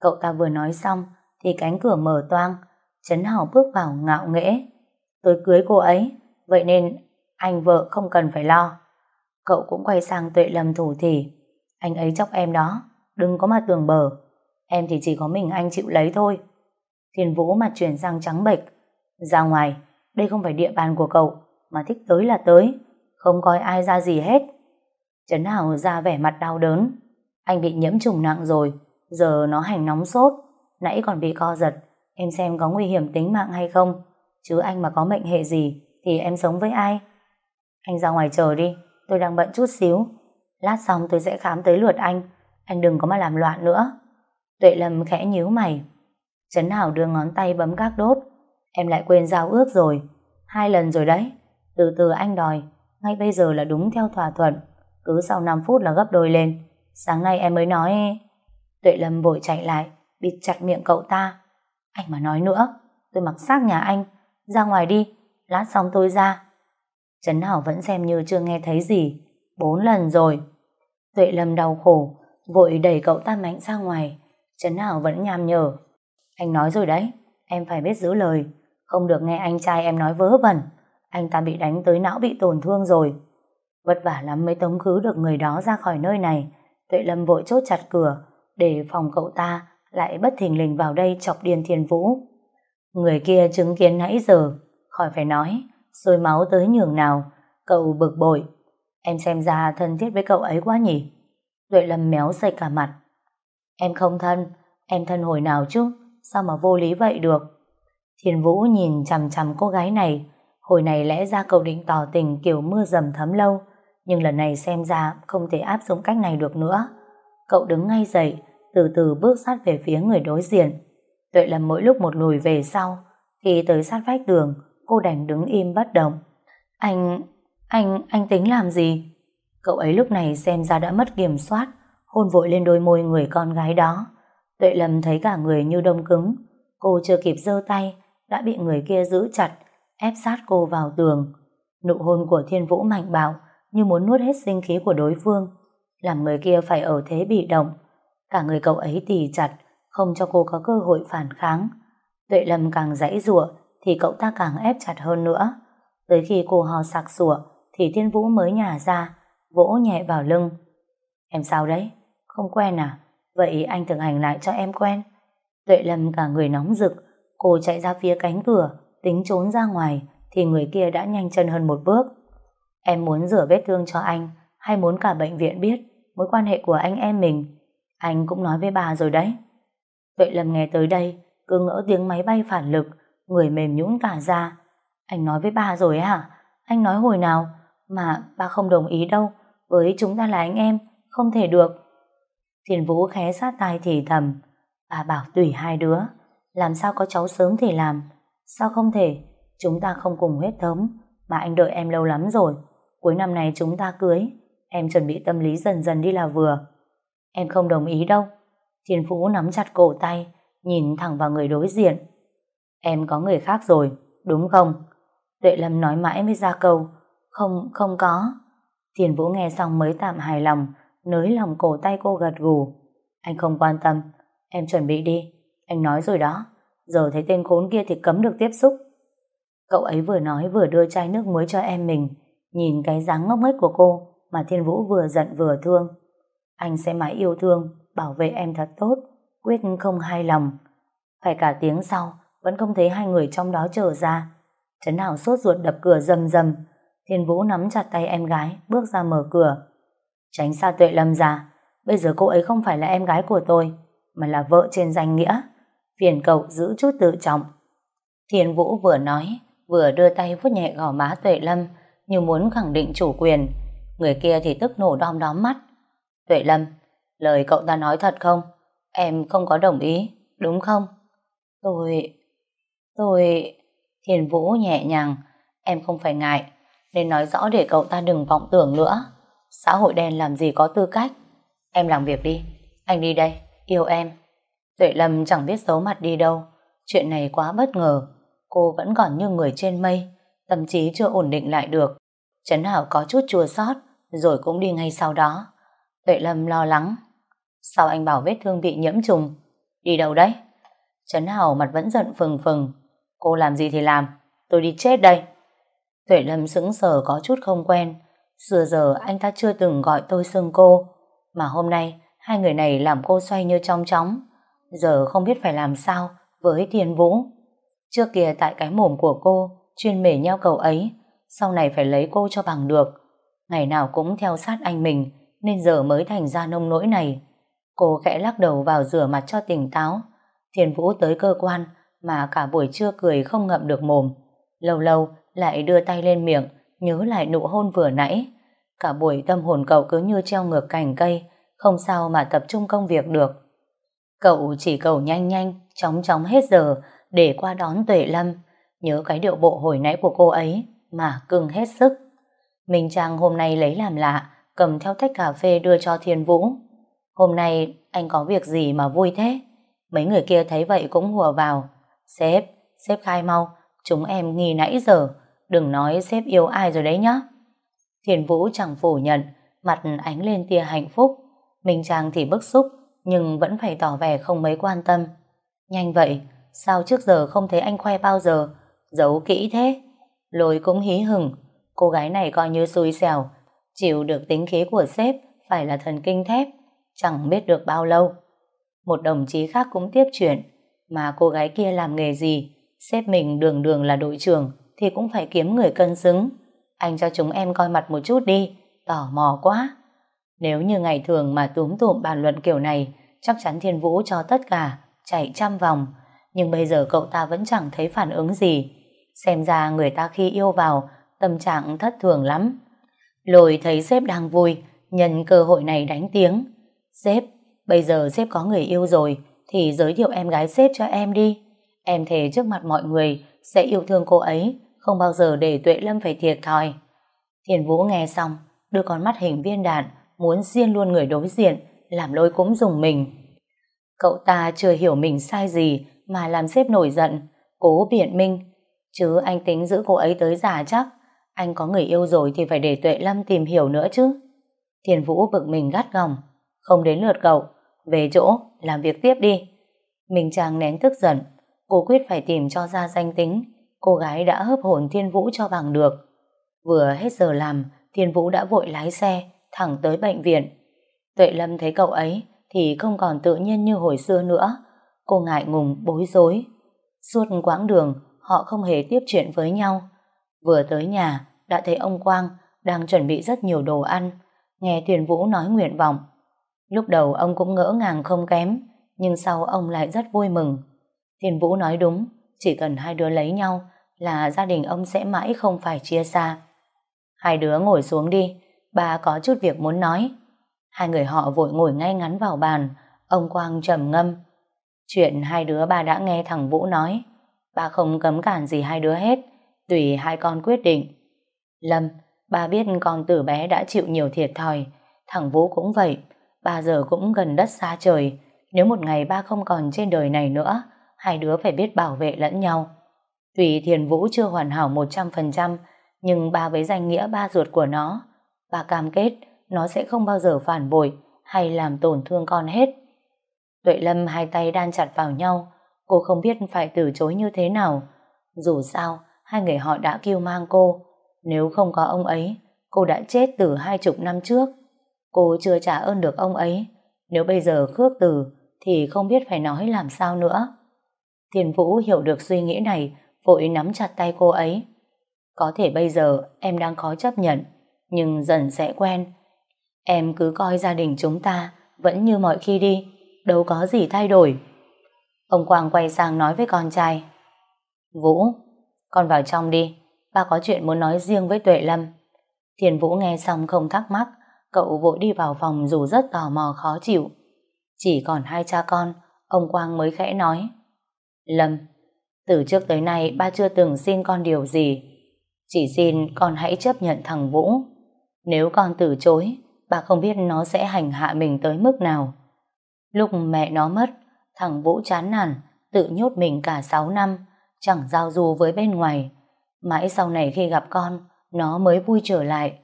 A: Cậu ta vừa nói xong, thì cánh cửa mở toang, Trấn Hảo bước vào ngạo nghễ. Tôi cưới cô ấy, vậy nên anh vợ không cần phải lo. Cậu cũng quay sang tuệ lầm thủ thì Anh ấy chọc em đó Đừng có mà tường bờ Em thì chỉ có mình anh chịu lấy thôi. Thiên Vũ mặt chuyển sang trắng bệch. Ra ngoài Đây không phải địa bàn của cậu Mà thích tới là tới Không coi ai ra gì hết. Trấn Hảo ra vẻ mặt đau đớn. Anh bị nhiễm trùng nặng rồi Giờ nó hành nóng sốt. Nãy còn bị co giật Em xem có nguy hiểm tính mạng hay không. Chứ anh mà có mệnh hệ gì Thì em sống với ai? Anh ra ngoài chờ đi tôi đang bận chút xíu. Lát xong tôi sẽ khám tới lượt anh, anh đừng có mà làm loạn nữa. Tuệ Lâm khẽ nhíu mày. Trấn Hảo đưa ngón tay bấm các đốt. Em lại quên giao ước rồi. Hai lần rồi đấy. Từ từ anh đòi. Ngay bây giờ là đúng theo thỏa thuận. Cứ sau 5 phút là gấp đôi lên. Sáng nay em mới nói... Tuệ Lâm vội chạy lại, bịt chặt miệng cậu ta. Anh mà nói nữa, tôi mặc xác nhà anh. Ra ngoài đi, lát xong tôi ra. Trấn Hảo vẫn xem như chưa nghe thấy gì. Bốn lần rồi. Tuệ Lâm đau khổ, vội đẩy cậu ta mạnh ra ngoài. Trấn Hảo vẫn nham nhở. Anh nói rồi đấy, em phải biết giữ lời. Không được nghe anh trai em nói vớ vẩn. Anh ta bị đánh tới não bị tổn thương rồi. Vất vả lắm mới tống khứ được người đó ra khỏi nơi này. Tuệ Lâm vội chốt chặt cửa, để phòng cậu ta lại bất thình lình vào đây chọc điên thiên vũ. Người kia chứng kiến nãy giờ, khỏi phải nói, rồi máu tới nhường nào, cậu bực bội. Em xem ra thân thiết với cậu ấy quá nhỉ? Tuệ Lâm méo xây cả mặt. Em không thân, em thân hồi nào chứ, sao mà vô lý vậy được? Thiên Vũ nhìn chằm chằm cô gái này, hồi này lẽ ra cậu định tỏ tình kiểu mưa dầm thấm lâu, nhưng lần này xem ra không thể áp dụng cách này được nữa. Cậu đứng ngay dậy, từ từ bước sát về phía người đối diện. Tuệ Lâm mỗi lúc một lùi về sau, khi tới sát vách tường, cô đành đứng im bất động. Anh, anh, anh tính làm gì? Cậu ấy lúc này xem ra đã mất kiểm soát, hôn vội lên đôi môi người con gái đó. Tuệ Lâm thấy cả người như đông cứng, cô chưa kịp giơ tay, đã bị người kia giữ chặt, ép sát cô vào tường. Nụ hôn của Thiên Vũ mạnh bạo, như muốn nuốt hết sinh khí của đối phương, làm người kia phải ở thế bị động. Cả người cậu ấy tì chặt, không cho cô có cơ hội phản kháng. Tuệ Lâm càng dãy giụa thì cậu ta càng ép chặt hơn nữa. Tới khi cô hò sặc sủa thì Thiên Vũ mới nhả ra, vỗ nhẹ vào lưng. Em sao đấy? Không quen à? Vậy anh thực hành lại cho em quen. Tuệ Lâm cả người nóng rực, cô chạy ra phía cánh cửa, tính trốn ra ngoài, thì người kia đã nhanh chân hơn một bước. Em muốn rửa vết thương cho anh, hay muốn cả bệnh viện biết mối quan hệ của anh em mình? Anh cũng nói với bà rồi đấy. Tuệ Lâm nghe tới đây, cứ ngỡ tiếng máy bay phản lực, người mềm nhũn cả ra. Anh nói với bà rồi hả? Anh nói hồi nào? Mà bà không đồng ý đâu, với chúng ta là anh em, không thể được. Thiền Vũ khé sát tai thì thầm, bà bảo tùy hai đứa, làm sao có cháu sớm thì làm, sao không thể, chúng ta không cùng huyết thống, mà anh đợi em lâu lắm rồi, cuối năm này chúng ta cưới, em chuẩn bị tâm lý dần dần đi là vừa. Em không đồng ý đâu. Thiên Vũ nắm chặt cổ tay, nhìn thẳng vào người đối diện. Em có người khác rồi, đúng không? Tuệ Lâm nói mãi mới ra câu, không, không có. Thiền Vũ nghe xong mới tạm hài lòng, nới lòng cổ tay cô gật gù. Anh không quan tâm, em chuẩn bị đi. Anh nói rồi đó, giờ thấy tên khốn kia thì cấm được tiếp xúc. Cậu ấy vừa nói vừa đưa chai nước muối cho em mình, nhìn cái dáng ngốc nghếch của cô mà Thiên Vũ vừa giận vừa thương. Anh sẽ mãi yêu thương, bảo vệ em thật tốt, quyết không hai lòng. Phải cả tiếng sau, vẫn không thấy hai người trong đó trở ra. Trấn Hảo sốt ruột đập cửa rầm rầm, Thiên Vũ nắm chặt tay em gái, bước ra mở cửa. Tránh xa tuệ lâm ra, bây giờ cô ấy không phải là em gái của tôi, mà là vợ trên danh nghĩa. Phiền cậu giữ chút tự trọng. Thiên Vũ vừa nói, vừa đưa tay vuốt nhẹ gò má tuệ lâm, như muốn khẳng định chủ quyền. Người kia thì tức nổ đom đóm mắt. Tuệ lâm, lời cậu ta nói thật không? Em không có đồng ý, đúng không? Tôi... Tôi... Thiền Vũ nhẹ nhàng, em không phải ngại, nên nói rõ để cậu ta đừng vọng tưởng nữa. Xã hội đen làm gì có tư cách. Em làm việc đi, anh đi đây, yêu em. Tuệ Lâm chẳng biết giấu mặt đi đâu, chuyện này quá bất ngờ. Cô vẫn còn như người trên mây, tâm trí chưa ổn định lại được. Trấn Hảo có chút chua xót rồi cũng đi ngay sau đó. Tuệ Lâm lo lắng. Sao anh bảo vết thương bị nhiễm trùng? Đi đâu đấy? Trấn Hảo mặt vẫn giận phừng phừng. Cô làm gì thì làm, tôi đi chết đây. Tuệ Lâm sững sờ có chút không quen. Xưa giờ anh ta chưa từng gọi tôi xưng cô. Mà hôm nay, hai người này làm cô xoay như trong chóng. Giờ không biết phải làm sao với Thiên Vũ. Trước kia tại cái mồm của cô, chuyên mề nhau cậu ấy, sau này phải lấy cô cho bằng được. Ngày nào cũng theo sát anh mình, nên giờ mới thành ra nông nỗi này. Cô khẽ lắc đầu vào rửa mặt cho tỉnh táo. Thiên Vũ tới cơ quan, mà cả buổi trưa cười không ngậm được mồm. Lâu lâu lại đưa tay lên miệng, nhớ lại nụ hôn vừa nãy. Cả buổi tâm hồn cậu cứ như treo ngược cành cây, không sao mà tập trung công việc được. Cậu chỉ cầu nhanh nhanh, chóng chóng hết giờ để qua đón Tuệ Lâm. Nhớ cái điệu bộ hồi nãy của cô ấy mà cưng hết sức. Minh Trang hôm nay lấy làm lạ, cầm theo tách cà phê đưa cho Thiên Vũ. Hôm nay anh có việc gì mà vui thế? Mấy người kia thấy vậy cũng hùa vào. Sếp, sếp khai mau, chúng em nghi nãy giờ, đừng nói sếp yêu ai rồi đấy nhá. Thiền Vũ chẳng phủ nhận, mặt ánh lên tia hạnh phúc. Minh Trang thì bức xúc, nhưng vẫn phải tỏ vẻ không mấy quan tâm. Nhanh vậy, sao trước giờ không thấy anh khoe bao giờ? Giấu kỹ thế. Lôi cũng hí hừng, cô gái này coi như xui xẻo, chịu được tính khí của sếp, phải là thần kinh thép, chẳng biết được bao lâu. Một đồng chí khác cũng tiếp chuyện, mà cô gái kia làm nghề gì, sếp mình đường đường là đội trưởng, thì cũng phải kiếm người cân xứng. Anh cho chúng em coi mặt một chút đi, tò mò quá. Nếu như ngày thường mà túm tụm bàn luận kiểu này, chắc chắn Thiên Vũ cho tất cả, chạy trăm vòng. Nhưng bây giờ cậu ta vẫn chẳng thấy phản ứng gì. Xem ra người ta khi yêu vào, tâm trạng thất thường lắm. Lôi thấy sếp đang vui, nhân cơ hội này đánh tiếng. Sếp, bây giờ sếp có người yêu rồi, thì giới thiệu em gái sếp cho em đi. Em thề trước mặt mọi người sẽ yêu thương cô ấy, không bao giờ để Tuệ Lâm phải thiệt thòi. Thiền Vũ nghe xong, đưa con mắt hình viên đạn, muốn xiên luôn người đối diện, làm lôi cũng dùng mình. Cậu ta chưa hiểu mình sai gì mà làm xếp nổi giận, cố biện minh. Chứ anh tính giữ cô ấy tới già chắc, anh có người yêu rồi thì phải để Tuệ Lâm tìm hiểu nữa chứ. Thiền Vũ bực mình gắt gỏng, không đến lượt cậu, về chỗ, làm việc tiếp đi. mình chàng nén tức giận, cô quyết phải tìm cho ra danh tính, cô gái đã hấp hồn Thiên Vũ cho bằng được. Vừa hết giờ làm, Thiên Vũ đã vội lái xe, thẳng tới bệnh viện. Tuệ Lâm thấy cậu ấy thì không còn tự nhiên như hồi xưa nữa. Cô ngại ngùng, bối rối. Suốt quãng đường, họ không hề tiếp chuyện với nhau. Vừa tới nhà, đã thấy ông Quang đang chuẩn bị rất nhiều đồ ăn. Nghe Thiên Vũ nói nguyện vọng. Lúc đầu ông cũng ngỡ ngàng không kém, nhưng sau ông lại rất vui mừng. Thiên Vũ nói đúng, chỉ cần hai đứa lấy nhau là gia đình ông sẽ mãi không phải chia xa. Hai đứa ngồi xuống đi, bà có chút việc muốn nói. Hai người họ vội ngồi ngay ngắn vào bàn, ông Quang trầm ngâm. Chuyện hai đứa bà đã nghe thằng Vũ nói, bà không cấm cản gì hai đứa hết, tùy hai con quyết định. Lâm, bà biết con từ bé đã chịu nhiều thiệt thòi, thằng Vũ cũng vậy, bà giờ cũng gần đất xa trời, nếu một ngày ba không còn trên đời này nữa, hai đứa phải biết bảo vệ lẫn nhau. Tùy Thiền Vũ chưa hoàn hảo 100%, nhưng ba với danh nghĩa ba ruột của nó, bà cam kết nó sẽ không bao giờ phản bội hay làm tổn thương con hết. Tuệ Lâm hai tay đan chặt vào nhau, cô không biết phải từ chối như thế nào. Dù sao, hai người họ đã kêu mang cô. Nếu không có ông ấy, cô đã chết từ hai chục năm trước. Cô chưa trả ơn được ông ấy. Nếu bây giờ khước từ, thì không biết phải nói làm sao nữa. thiền Vũ hiểu được suy nghĩ này, vội nắm chặt tay cô ấy. Có thể bây giờ em đang khó chấp nhận, nhưng dần sẽ quen. Em cứ coi gia đình chúng ta vẫn như mọi khi đi, đâu có gì thay đổi. Ông Quang quay sang nói với con trai. Vũ, con vào trong đi, ba có chuyện muốn nói riêng với Tuệ Lâm. Thiền Vũ nghe xong không thắc mắc, cậu vội đi vào phòng dù rất tò mò khó chịu. Chỉ còn hai cha con, ông Quang mới khẽ nói. Lâm, từ trước tới nay ba chưa từng xin con điều gì. Chỉ xin con hãy chấp nhận thằng Vũ. Nếu con từ chối, bà không biết nó sẽ hành hạ mình tới mức nào. Lúc mẹ nó mất, thằng Vũ chán nản, tự nhốt mình cả 6 năm, chẳng giao du với bên ngoài. Mãi sau này khi gặp con, nó mới vui trở lại.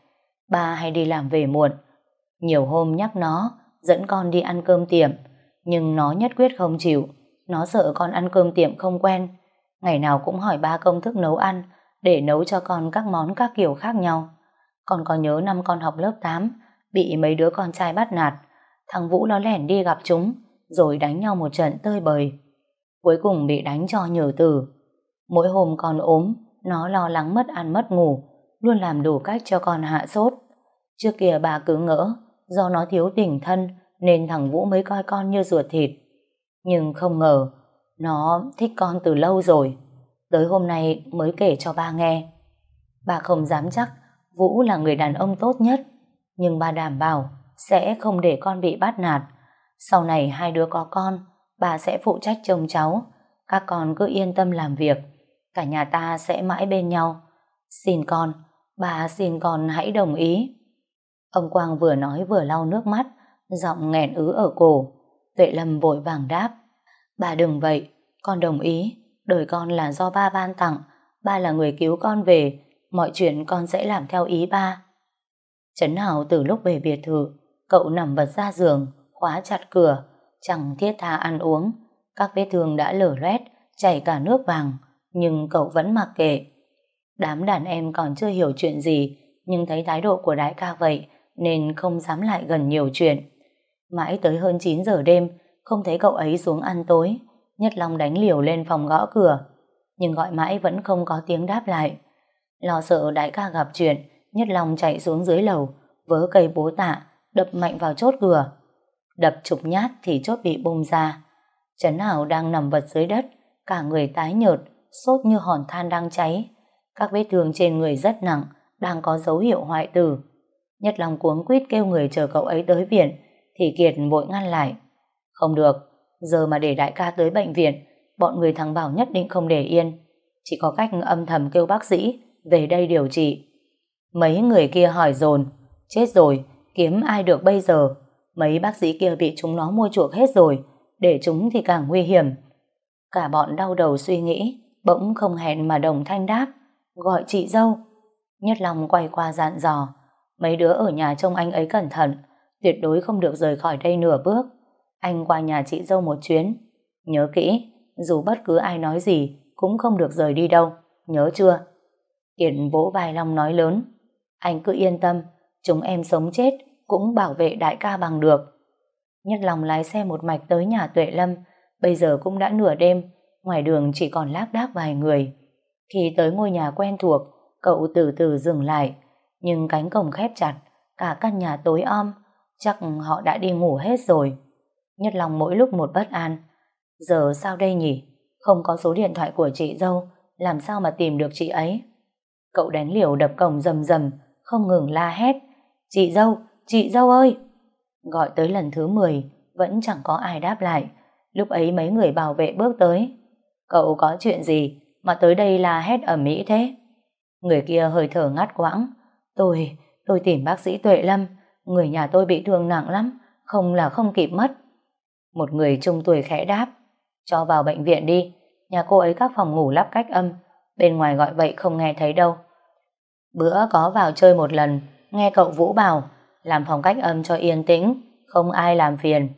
A: Ba hay đi làm về muộn. Nhiều hôm nhắc nó, dẫn con đi ăn cơm tiệm, nhưng nó nhất quyết không chịu. Nó sợ con ăn cơm tiệm không quen. Ngày nào cũng hỏi ba công thức nấu ăn, để nấu cho con các món các kiểu khác nhau. Con có nhớ năm con học lớp 8, bị mấy đứa con trai bắt nạt. Thằng Vũ nó lẻn đi gặp chúng, rồi đánh nhau một trận tơi bời. Cuối cùng bị đánh cho nhờ tử. Mỗi hôm con ốm, nó lo lắng mất ăn mất ngủ, luôn làm đủ cách cho con hạ sốt. Trước kia bà cứ ngỡ, do nó thiếu tình thân nên thằng Vũ mới coi con như ruột thịt. Nhưng không ngờ, nó thích con từ lâu rồi. Tới hôm nay mới kể cho ba nghe. Bà không dám chắc Vũ là người đàn ông tốt nhất, nhưng bà đảm bảo sẽ không để con bị bắt nạt. Sau này hai đứa có con, bà sẽ phụ trách chồng cháu. Các con cứ yên tâm làm việc. Cả nhà ta sẽ mãi bên nhau. Xin con, bà xin con hãy đồng ý. Ông Quang vừa nói vừa lau nước mắt, giọng nghẹn ứ ở cổ. Tuệ Lâm vội vàng đáp. Bà đừng vậy, con đồng ý. Đời con là do ba ban tặng. Ba là người cứu con về. Mọi chuyện con sẽ làm theo ý ba. Trấn Hảo từ lúc về biệt thự, cậu nằm vật ra giường, khóa chặt cửa, chẳng thiết tha ăn uống. Các vết thương đã lở loét, chảy cả nước vàng, nhưng cậu vẫn mặc kệ. Đám đàn em còn chưa hiểu chuyện gì, nhưng thấy thái độ của đại ca vậy, nên không dám lại gần nhiều chuyện. Mãi tới hơn 9 giờ đêm, không thấy cậu ấy xuống ăn tối. Nhất Long đánh liều lên phòng gõ cửa, nhưng gọi mãi vẫn không có tiếng đáp lại. Lo sợ đại ca gặp chuyện, Nhất Long chạy xuống dưới lầu, vớ cây bố tạ, đập mạnh vào chốt cửa. Đập chục nhát thì chốt bị bung ra. Trấn Hảo đang nằm vật dưới đất, cả người tái nhợt, sốt như hòn than đang cháy. Các vết thương trên người rất nặng, đang có dấu hiệu hoại tử. Nhất Long cuống quýt kêu người chờ cậu ấy tới viện, thì Kiệt vội ngăn lại. Không được, giờ mà để đại ca tới bệnh viện, bọn người thằng Bảo nhất định không để yên. Chỉ có cách âm thầm kêu bác sĩ về đây điều trị. Mấy người kia hỏi dồn chết rồi, kiếm ai được bây giờ? Mấy bác sĩ kia bị chúng nó mua chuộc hết rồi, để chúng thì càng nguy hiểm. Cả bọn đau đầu suy nghĩ, bỗng không hẹn mà đồng thanh đáp, gọi chị dâu. Nhất Long quay qua dặn dò, mấy đứa ở nhà trông anh ấy cẩn thận, tuyệt đối không được rời khỏi đây nửa bước. Anh qua nhà chị dâu một chuyến. Nhớ kỹ, dù bất cứ ai nói gì, cũng không được rời đi đâu. Nhớ chưa? Kiệt vỗ vai Long nói lớn. Anh cứ yên tâm, chúng em sống chết cũng bảo vệ đại ca bằng được. Nhất lòng lái xe một mạch tới nhà Tuệ Lâm, bây giờ cũng đã nửa đêm, ngoài đường chỉ còn lác đác vài người. Khi tới ngôi nhà quen thuộc, cậu từ từ dừng lại, nhưng cánh cổng khép chặt, cả căn nhà tối om, chắc họ đã đi ngủ hết rồi. Nhất lòng mỗi lúc một bất an. Giờ sao đây nhỉ? Không có số điện thoại của chị dâu, làm sao mà tìm được chị ấy? Cậu đánh liều đập cổng rầm rầm, không ngừng la hét. Chị dâu, chị dâu ơi! Gọi tới lần thứ 10, vẫn chẳng có ai đáp lại. Lúc ấy mấy người bảo vệ bước tới. Cậu có chuyện gì mà tới đây la hét ở Mỹ thế? Người kia hơi thở ngắt quãng. Tôi, tôi tìm bác sĩ Tuệ Lâm. Người nhà tôi bị thương nặng lắm, không là không kịp mất. Một người trung tuổi khẽ đáp. Cho vào bệnh viện đi, nhà cô ấy các phòng ngủ lắp cách âm, bên ngoài gọi vậy không nghe thấy đâu. Bữa có vào chơi một lần, nghe cậu Vũ bảo, làm phòng cách âm cho yên tĩnh, không ai làm phiền.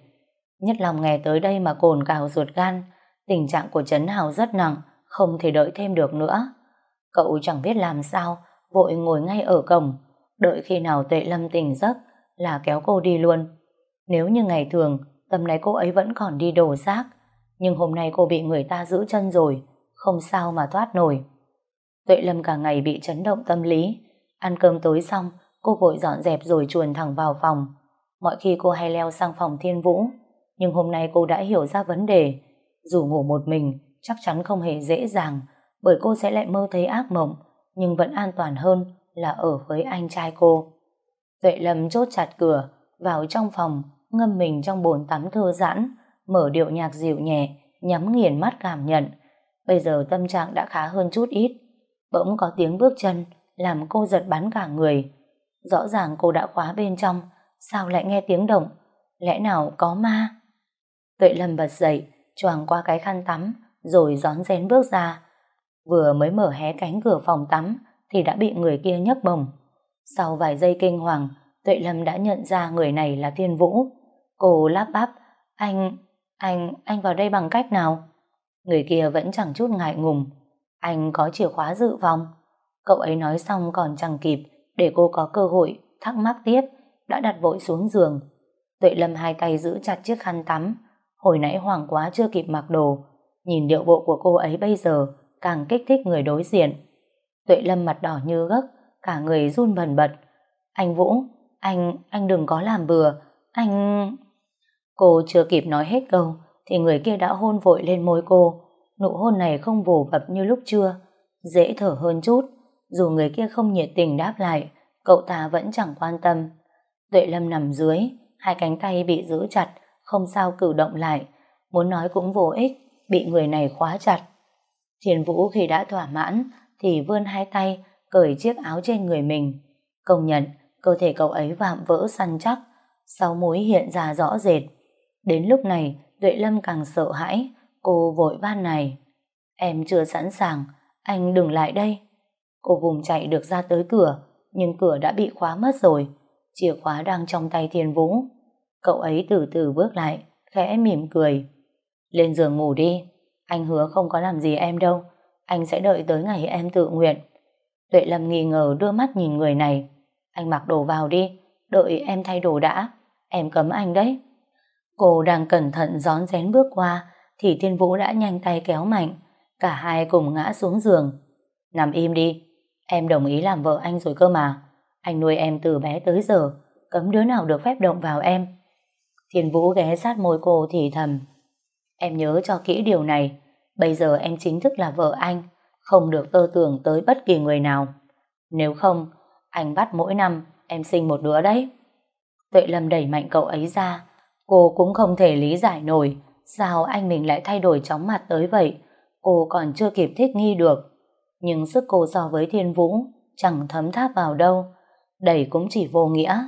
A: Nhất lòng nghe tới đây mà cồn cào ruột gan, tình trạng của Trấn Hào rất nặng, không thể đợi thêm được nữa. Cậu chẳng biết làm sao, vội ngồi ngay ở cổng, đợi khi nào tệ Lâm tỉnh giấc là kéo cô đi luôn. Nếu như ngày thường, tầm này cô ấy vẫn còn đi đổ rác, nhưng hôm nay cô bị người ta giữ chân rồi, không sao mà thoát nổi. Tuệ Lâm cả ngày bị chấn động tâm lý. Ăn cơm tối xong, cô vội dọn dẹp rồi chuồn thẳng vào phòng. Mọi khi cô hay leo sang phòng Thiên Vũ, nhưng hôm nay cô đã hiểu ra vấn đề. Dù ngủ một mình, chắc chắn không hề dễ dàng, bởi cô sẽ lại mơ thấy ác mộng, nhưng vẫn an toàn hơn là ở với anh trai cô. Tuệ Lâm chốt chặt cửa, vào trong phòng, ngâm mình trong bồn tắm thư giãn, mở điệu nhạc dịu nhẹ, nhắm nghiền mắt cảm nhận. Bây giờ tâm trạng đã khá hơn chút ít. Bỗng có tiếng bước chân, làm cô giật bắn cả người. Rõ ràng cô đã khóa bên trong, sao lại nghe tiếng động? Lẽ nào có ma? Tuệ Lâm bật dậy, choàng qua cái khăn tắm, rồi gión rén bước ra. Vừa mới mở hé cánh cửa phòng tắm, thì đã bị người kia nhấc bổng. Sau vài giây kinh hoàng, Tuệ Lâm đã nhận ra người này là Thiên Vũ. Cô lắp bắp, anh, anh, anh vào đây bằng cách nào? Người kia vẫn chẳng chút ngại ngùng. Anh có chìa khóa dự phòng. Cậu ấy nói xong còn chẳng kịp, để cô có cơ hội thắc mắc tiếp, đã đặt vội xuống giường. Tuệ Lâm hai tay giữ chặt chiếc khăn tắm, hồi nãy hoảng quá chưa kịp mặc đồ. Nhìn điệu bộ của cô ấy bây giờ càng kích thích người đối diện. Tuệ Lâm mặt đỏ như gấc, cả người run bần bật. Anh Vũ, anh, anh đừng có làm bừa, anh... Cô chưa kịp nói hết câu, thì người kia đã hôn vội lên môi cô. Nụ hôn này không vù vập như lúc trưa, dễ thở hơn chút. Dù người kia không nhiệt tình đáp lại, cậu ta vẫn chẳng quan tâm. Tuệ Lâm nằm dưới, hai cánh tay bị giữ chặt, không sao cử động lại. Muốn nói cũng vô ích, bị người này khóa chặt. Thiền Vũ khi đã thỏa mãn, thì vươn hai tay, cởi chiếc áo trên người mình. Công nhận, cơ thể cậu ấy vạm vỡ săn chắc, sau mối hiện ra rõ rệt. Đến lúc này, Tuệ Lâm càng sợ hãi, cô vội van này. Em chưa sẵn sàng, anh đừng lại đây. Cô vùng chạy được ra tới cửa, nhưng cửa đã bị khóa mất rồi. Chìa khóa đang trong tay Thiên Vũ. Cậu ấy từ từ bước lại, khẽ mỉm cười. Lên giường ngủ đi, anh hứa không có làm gì em đâu. Anh sẽ đợi tới ngày em tự nguyện. Tuệ Lâm nghi ngờ đưa mắt nhìn người này. Anh mặc đồ vào đi, đợi em thay đồ đã. Em cấm anh đấy. Cô đang cẩn thận gión rén bước qua, thì Thiên Vũ đã nhanh tay kéo mạnh. Cả hai cùng ngã xuống giường. Nằm im đi, em đồng ý làm vợ anh rồi cơ mà. Anh nuôi em từ bé tới giờ, cấm đứa nào được phép động vào em. Thiên Vũ ghé sát môi cô thì thầm. Em nhớ cho kỹ điều này, bây giờ em chính thức là vợ anh, không được tơ tưởng tới bất kỳ người nào. Nếu không, anh bắt mỗi năm em sinh một đứa đấy. Tuệ Lâm đẩy mạnh cậu ấy ra, cô cũng không thể lý giải nổi sao anh mình lại thay đổi chóng mặt tới vậy. Cô còn chưa kịp thích nghi được. Nhưng sức cô so với Thiên Vũ chẳng thấm tháp vào đâu, đẩy cũng chỉ vô nghĩa.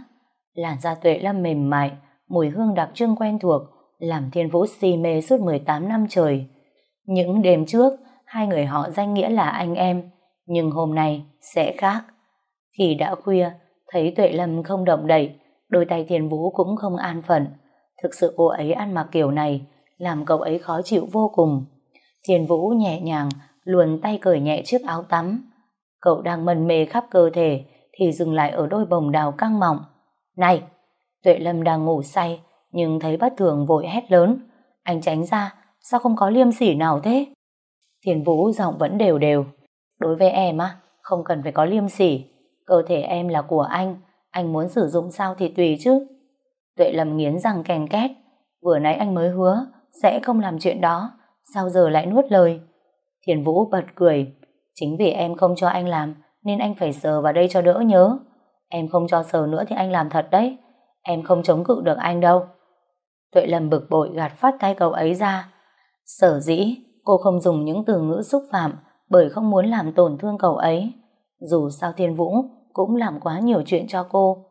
A: Làn da Tuệ Lâm mềm mại, mùi hương đặc trưng quen thuộc, làm Thiên Vũ si mê suốt 18 năm trời. Những đêm trước, hai người họ danh nghĩa là anh em, nhưng hôm nay sẽ khác. Khi đã khuya, thấy Tuệ Lâm không động đậy, đôi tay Thiên Vũ cũng không an phận. Thực sự cô ấy ăn mặc kiểu này, làm cậu ấy khó chịu vô cùng. Thiên Vũ nhẹ nhàng, luồn tay cởi nhẹ chiếc áo tắm. Cậu đang mân mê khắp cơ thể, thì dừng lại ở đôi bồng đào căng mọng. Này! Tuệ Lâm đang ngủ say, nhưng thấy bất thường vội hét lớn. Anh tránh ra, sao không có liêm sỉ nào thế? Thiên Vũ giọng vẫn đều đều. Đối với em á, không cần phải có liêm sỉ. Cơ thể em là của anh, anh muốn sử dụng sao thì tùy chứ. Tuệ Lâm nghiến răng kèn két. Vừa nãy anh mới hứa, sẽ không làm chuyện đó, sao giờ lại nuốt lời? Thiên Vũ bật cười. Chính vì em không cho anh làm, nên anh phải sờ vào đây cho đỡ nhớ. Em không cho sờ nữa thì anh làm thật đấy. Em không chống cự được anh đâu. Tuệ Lâm bực bội gạt phát tay cậu ấy ra. Sở dĩ, cô không dùng những từ ngữ xúc phạm bởi không muốn làm tổn thương cậu ấy. Dù sao Thiên Vũ cũng làm quá nhiều chuyện cho cô.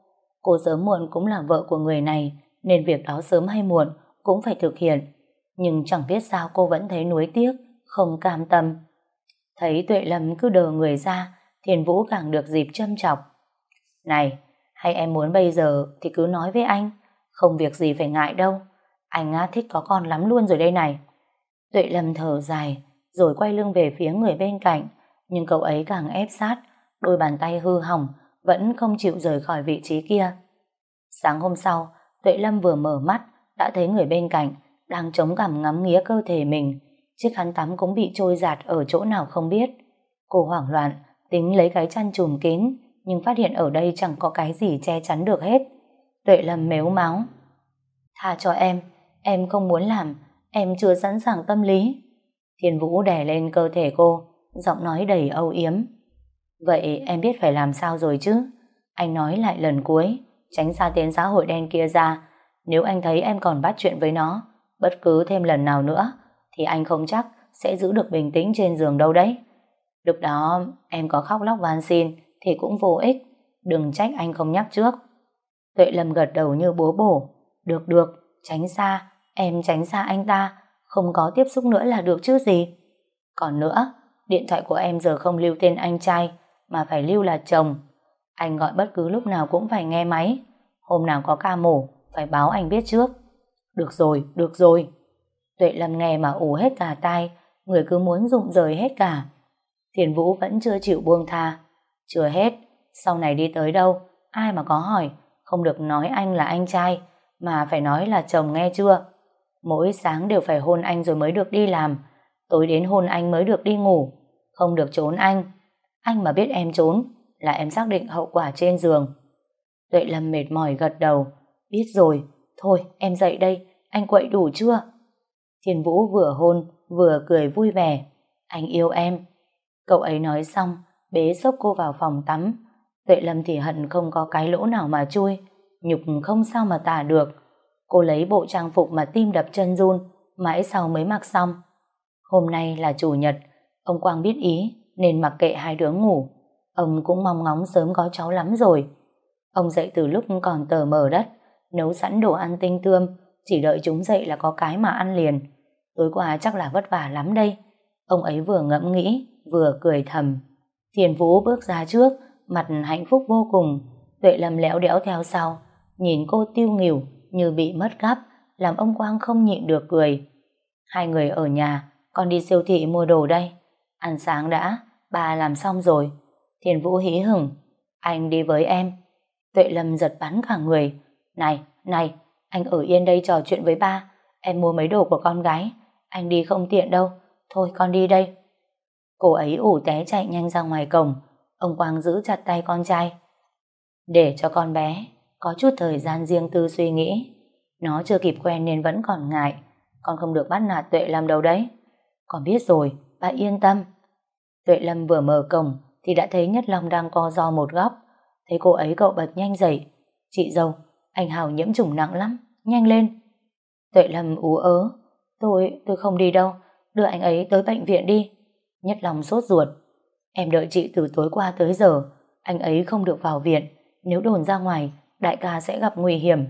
A: Cô sớm muộn cũng là vợ của người này, nên việc đó sớm hay muộn cũng phải thực hiện. Nhưng chẳng biết sao cô vẫn thấy nuối tiếc, không cam tâm. Thấy Tuệ Lâm cứ đờ người ra, thiền Vũ càng được dịp châm chọc. Này, hay em muốn bây giờ thì cứ nói với anh, không việc gì phải ngại đâu. Anh á thích có con lắm luôn rồi đây này. Tuệ Lâm thở dài, rồi quay lưng về phía người bên cạnh, nhưng cậu ấy càng ép sát, đôi bàn tay hư hỏng, vẫn không chịu rời khỏi vị trí kia. Sáng hôm sau, Tuệ Lâm vừa mở mắt, đã thấy người bên cạnh, đang chống cằm ngắm nghía cơ thể mình. Chiếc khăn tắm cũng bị trôi giạt ở chỗ nào không biết. Cô hoảng loạn, tính lấy cái chăn trùm kín, nhưng phát hiện ở đây chẳng có cái gì che chắn được hết. Tuệ Lâm mếu máu. Tha cho em, em không muốn làm, em chưa sẵn sàng tâm lý. Thiên Vũ đè lên cơ thể cô, giọng nói đầy âu yếm. Vậy em biết phải làm sao rồi chứ? Anh nói lại lần cuối, tránh xa tiến xã hội đen kia ra. Nếu anh thấy em còn bắt chuyện với nó, bất cứ thêm lần nào nữa, thì anh không chắc sẽ giữ được bình tĩnh trên giường đâu đấy. Lúc đó em có khóc lóc van xin thì cũng vô ích. Đừng trách anh không nhắc trước. Tuệ Lâm gật đầu như búa bổ. Được được, tránh xa, em tránh xa anh ta, không có tiếp xúc nữa là được chứ gì. Còn nữa, điện thoại của em giờ không lưu tên anh trai, mà phải lưu là chồng. Anh gọi bất cứ lúc nào cũng phải nghe máy. Hôm nào có ca mổ, phải báo anh biết trước. Được rồi, được rồi. Tuệ Lâm nghe mà ủ hết cả tai, người cứ muốn rụng rời hết cả. Thiền Vũ vẫn chưa chịu buông tha. Chưa hết, sau này đi tới đâu, ai mà có hỏi, không được nói anh là anh trai, mà phải nói là chồng nghe chưa? Mỗi sáng đều phải hôn anh rồi mới được đi làm, tối đến hôn anh mới được đi ngủ, không được trốn anh. Anh mà biết em trốn, là em xác định hậu quả trên giường. Tuệ Lâm mệt mỏi gật đầu, biết rồi, thôi em dậy đây, anh quậy đủ chưa? Thiên Vũ vừa hôn, vừa cười vui vẻ, anh yêu em. Cậu ấy nói xong, bế xốc cô vào phòng tắm. Tuệ Lâm thì hận không có cái lỗ nào mà chui, nhục không sao mà tả được. Cô lấy bộ trang phục mà tim đập chân run, mãi sau mới mặc xong. Hôm nay là chủ nhật, ông Quang biết ý nên mặc kệ hai đứa ngủ. Ông cũng mong ngóng sớm có cháu lắm rồi. Ông dậy từ lúc còn tờ mờ đất, nấu sẵn đồ ăn tinh tươm, chỉ đợi chúng dậy là có cái mà ăn liền. Tối qua chắc là vất vả lắm đây. Ông ấy vừa ngẫm nghĩ, vừa cười thầm. Thiền Vũ bước ra trước, mặt hạnh phúc vô cùng. Tuệ Lâm lẽo đẽo theo sau, nhìn cô tiêu nghỉu như bị mất gắp, làm ông Quang không nhịn được cười. Hai người ở nhà, con đi siêu thị mua đồ đây. Ăn sáng đã, bà làm xong rồi. Thiền Vũ hí hửng, anh đi với em. Tuệ Lâm giật bắn cả người. Này, này, anh ở yên đây trò chuyện với ba. Em mua mấy đồ của con gái. Anh đi không tiện đâu. Thôi con đi đây. Cô ấy ủ té chạy nhanh ra ngoài cổng. Ông Quang giữ chặt tay con trai. Để cho con bé có chút thời gian riêng tư suy nghĩ. Nó chưa kịp quen nên vẫn còn ngại. Con không được bắt nạt Tuệ Lâm đâu đấy. Con biết rồi, bà yên tâm. Tuệ Lâm vừa mở cổng thì đã thấy Nhất Long đang co do một góc. Thấy cô ấy cậu bật nhanh dậy. Chị dâu, anh Hào nhiễm trùng nặng lắm, nhanh lên. Tuệ Lâm ú ớ. Tôi, tôi không đi đâu, đưa anh ấy tới bệnh viện đi. Nhất Long sốt ruột. Em đợi chị từ tối qua tới giờ, anh ấy không được vào viện. Nếu đồn ra ngoài, đại ca sẽ gặp nguy hiểm.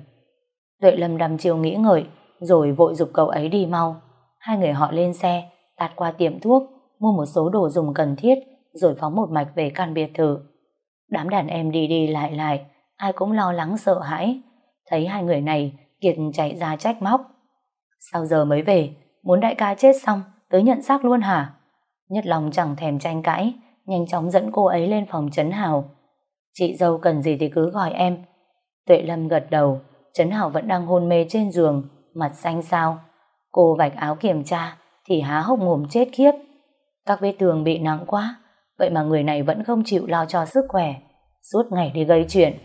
A: Tuệ Lâm đăm chiều nghĩ ngợi, rồi vội dục cậu ấy đi mau. Hai người họ lên xe, tạt qua tiệm thuốc, mua một số đồ dùng cần thiết, rồi phóng một mạch về căn biệt thự. Đám đàn em đi đi lại lại, ai cũng lo lắng sợ hãi. Thấy hai người này, Kiệt chạy ra trách móc. Sao giờ mới về, muốn đại ca chết xong, tới nhận xác luôn hả? Nhất lòng chẳng thèm tranh cãi, nhanh chóng dẫn cô ấy lên phòng Trấn Hào. Chị dâu cần gì thì cứ gọi em. Tuệ Lâm gật đầu, Trấn Hào vẫn đang hôn mê trên giường, mặt xanh xao. Cô vạch áo kiểm tra, thì há hốc mồm chết khiếp. Các vết thương bị nặng quá, vậy mà người này vẫn không chịu lo cho sức khỏe, suốt ngày đi gây chuyện.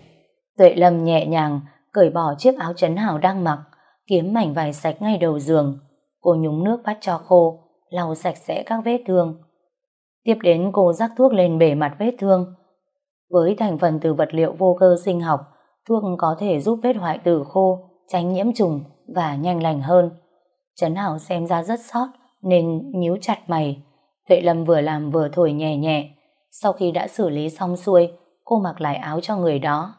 A: Tuệ Lâm nhẹ nhàng cởi bỏ chiếc áo chấn Hào đang mặc, kiếm mảnh vải sạch ngay đầu giường. Cô nhúng nước vắt cho khô, lau sạch sẽ các vết thương. Tiếp đến cô rắc thuốc lên bề mặt vết thương. Với thành phần từ vật liệu vô cơ sinh học, thuốc có thể giúp vết hoại tử khô, tránh nhiễm trùng và nhanh lành hơn. Trấn Hảo xem ra rất sót nên nhíu chặt mày. Tuệ Lâm vừa làm vừa thổi nhẹ nhẹ. Sau khi đã xử lý xong xuôi, cô mặc lại áo cho người đó.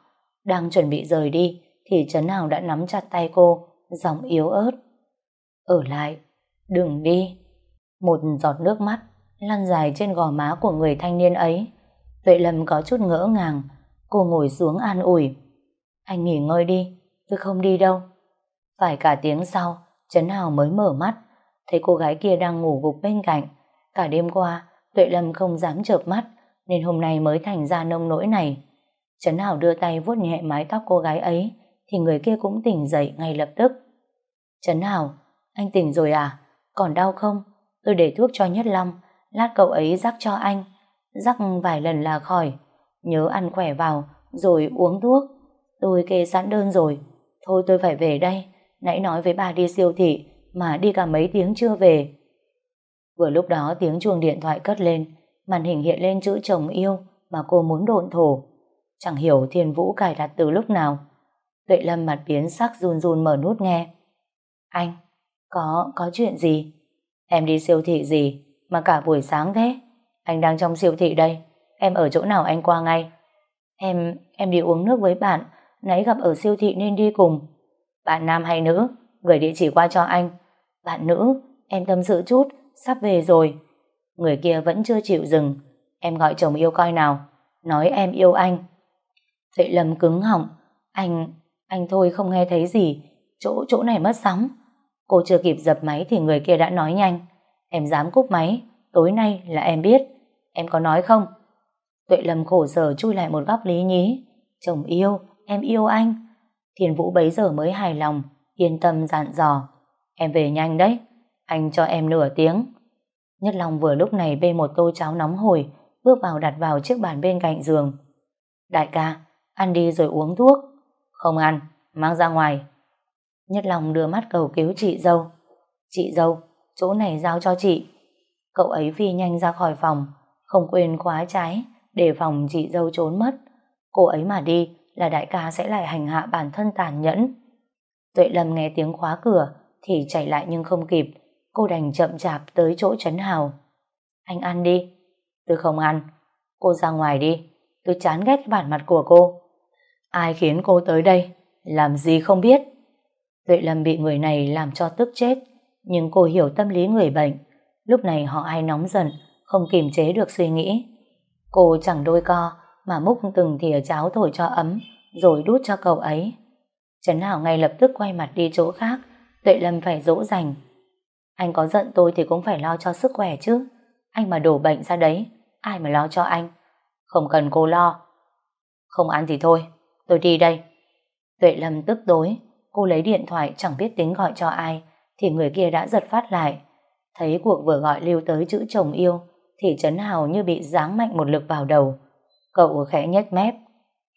A: Đang chuẩn bị rời đi thì Trấn Hào đã nắm chặt tay cô, giọng yếu ớt. Ở lại, đừng đi. Một giọt nước mắt lăn dài trên gò má của người thanh niên ấy. Tuệ Lâm có chút ngỡ ngàng, cô ngồi xuống an ủi. Anh nghỉ ngơi đi, tôi không đi đâu. Phải cả tiếng sau, Trấn Hào mới mở mắt, thấy cô gái kia đang ngủ gục bên cạnh. Cả đêm qua, Tuệ Lâm không dám chợp mắt, nên hôm nay mới thành ra nông nỗi này. Trấn hảo đưa tay vuốt nhẹ mái tóc cô gái ấy, thì người kia cũng tỉnh dậy ngay lập tức. Trấn hảo anh tỉnh rồi à? Còn đau không? Tôi để thuốc cho Nhất Long, lát cậu ấy rắc cho anh. Rắc vài lần là khỏi. Nhớ ăn khỏe vào, rồi uống thuốc. Tôi kê sẵn đơn rồi. Thôi tôi phải về đây. Nãy nói với bà đi siêu thị, mà đi cả mấy tiếng chưa về. Vừa lúc đó tiếng chuông điện thoại cất lên, màn hình hiện lên chữ chồng yêu mà cô muốn độn thổ. Chẳng hiểu thiên vũ cài đặt từ lúc nào. Tuệ Lâm mặt biến sắc run run mở nút nghe. Anh, có, có chuyện gì? Em đi siêu thị gì mà cả buổi sáng thế? Anh đang trong siêu thị đây. Em ở chỗ nào anh qua ngay. Em, em đi uống nước với bạn. Nãy gặp ở siêu thị nên đi cùng. Bạn nam hay nữ? Gửi địa chỉ qua cho anh. Bạn nữ, em tâm sự chút, sắp về rồi. Người kia vẫn chưa chịu dừng. Em gọi chồng yêu coi nào. Nói em yêu anh. Tuệ Lâm cứng họng. Anh, anh thôi không nghe thấy gì. Chỗ, chỗ này mất sóng. Cô chưa kịp dập máy thì người kia đã nói nhanh. Em dám cúp máy, tối nay là em biết. Em có nói không? Tuệ Lâm khổ sở chui lại một góc lý nhí. Chồng yêu, em yêu anh. Thiền Vũ bấy giờ mới hài lòng, yên tâm dặn dò. Em về nhanh đấy, anh cho em nửa tiếng. Nhất Long vừa lúc này bê một tô cháo nóng hổi, bước vào đặt vào chiếc bàn bên cạnh giường. Đại ca, ăn đi rồi uống thuốc. Không ăn, mang ra ngoài. Nhất Long đưa mắt cầu cứu chị dâu. Chị dâu, chỗ này giao cho chị. Cậu ấy phi nhanh ra khỏi phòng, không quên khóa trái, để phòng chị dâu trốn mất. Cô ấy mà đi là đại ca sẽ lại hành hạ bản thân tàn nhẫn. Tuệ Lâm nghe tiếng khóa cửa thì chạy lại nhưng không kịp. Cô đành chậm chạp tới chỗ Trấn Hào. Anh ăn đi. Tôi không ăn. Cô ra ngoài đi. Tôi chán ghét bản mặt của cô. Ai khiến cô tới đây? Làm gì không biết. Tuệ Lâm bị người này làm cho tức chết. Nhưng cô hiểu tâm lý người bệnh. Lúc này họ ai nóng giận, không kiềm chế được suy nghĩ. Cô chẳng đôi co, mà múc từng thìa cháo thổi cho ấm, rồi đút cho cậu ấy. Trấn Hảo ngay lập tức quay mặt đi chỗ khác, Tuệ Lâm phải dỗ dành. Anh có giận tôi thì cũng phải lo cho sức khỏe chứ. Anh mà đổ bệnh ra đấy, ai mà lo cho anh? Không cần cô lo. Không ăn thì thôi, tôi đi đây. Tuệ Lâm tức tối, cô lấy điện thoại chẳng biết tính gọi cho ai, thì người kia đã giật phát lại. Thấy cuộc vừa gọi lưu tới chữ chồng yêu, thì Trấn Hào như bị giáng mạnh một lực vào đầu. Cậu khẽ nhếch mép.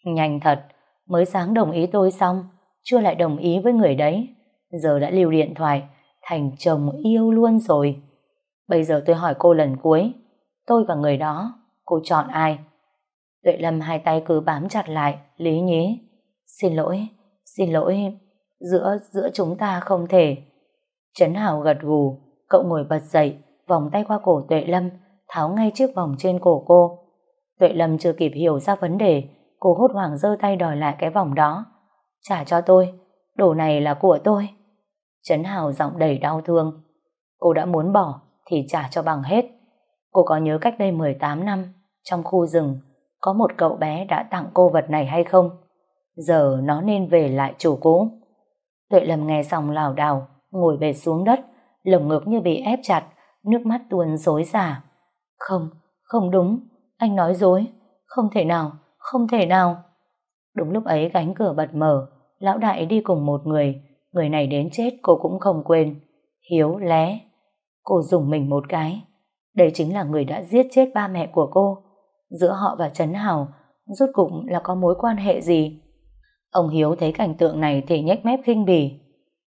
A: Nhanh thật, mới sáng đồng ý tôi xong, chưa lại đồng ý với người đấy. Giờ đã lưu điện thoại, thành chồng yêu luôn rồi. Bây giờ tôi hỏi cô lần cuối, tôi và người đó, cô chọn ai? Tuệ Lâm hai tay cứ bám chặt lại, lý nhí. Xin lỗi, xin lỗi, giữa giữa chúng ta không thể. Trấn Hào gật gù, cậu ngồi bật dậy, vòng tay qua cổ Tuệ Lâm, tháo ngay chiếc vòng trên cổ cô. Tuệ Lâm chưa kịp hiểu ra vấn đề, cô hốt hoảng giơ tay đòi lại cái vòng đó. Trả cho tôi, đồ này là của tôi. Trấn Hào giọng đầy đau thương. Cô đã muốn bỏ thì trả cho bằng hết. Cô có nhớ cách đây 18 năm, trong khu rừng, có một cậu bé đã tặng cô vật này hay không? Giờ nó nên về lại chủ cũ. Tuệ Lâm nghe xong lảo đảo, ngồi bệt xuống đất, lồng ngực như bị ép chặt, nước mắt tuôn rối xả. Không, không đúng, anh nói dối, không thể nào, không thể nào. Đúng lúc ấy cánh cửa bật mở, lão đại đi cùng một người, người này đến chết cô cũng không quên. Hiếu lé. Cô dùng mình một cái. Đây chính là người đã giết chết ba mẹ của cô. Giữa họ và Trấn Hào, rốt cục là có mối quan hệ gì? Ông Hiếu thấy cảnh tượng này thì nhếch mép khinh bỉ.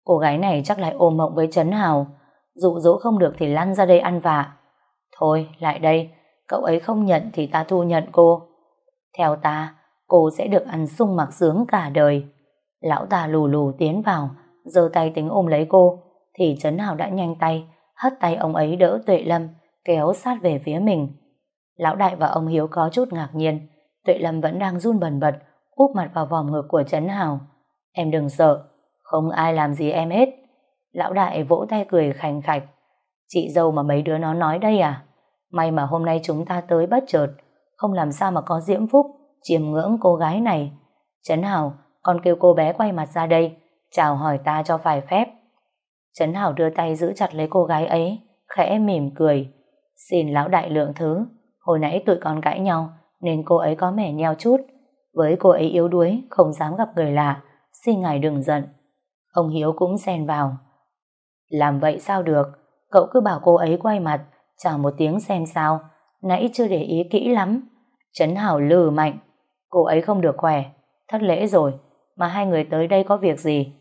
A: Cô gái này chắc lại ôm mộng với Trấn Hào. Dụ dỗ không được thì lăn ra đây ăn vạ. Thôi, lại đây, cậu ấy không nhận thì ta thu nhận cô. Theo ta, cô sẽ được ăn sung mặc sướng cả đời. Lão ta lù lù tiến vào, giơ tay tính ôm lấy cô, thì Trấn Hào đã nhanh tay, hất tay ông ấy đỡ Tuệ Lâm, kéo sát về phía mình. Lão Đại và ông Hiếu có chút ngạc nhiên, Tuệ Lâm vẫn đang run bần bật, úp mặt vào vòng ngực của Trấn Hào. Em đừng sợ, không ai làm gì em hết. Lão Đại vỗ tay cười khành khạch. Chị dâu mà mấy đứa nó nói đây à? May mà hôm nay chúng ta tới bất chợt, không làm sao mà có diễm phúc, chiêm ngưỡng cô gái này. Trấn Hào, con kêu cô bé quay mặt ra đây, chào hỏi ta cho phải phép. Trấn Hảo đưa tay giữ chặt lấy cô gái ấy, khẽ mỉm cười. Xin lão đại lượng thứ, hồi nãy tụi con cãi nhau, nên cô ấy có mẻ nheo chút. Với cô ấy yếu đuối, không dám gặp người lạ, xin ngài đừng giận. Ông Hiếu cũng xen vào. Làm vậy sao được, cậu cứ bảo cô ấy quay mặt, chào một tiếng xem sao, nãy chưa để ý kỹ lắm. Trấn Hảo lừ mạnh, cô ấy không được khỏe, thất lễ rồi, mà hai người tới đây có việc gì?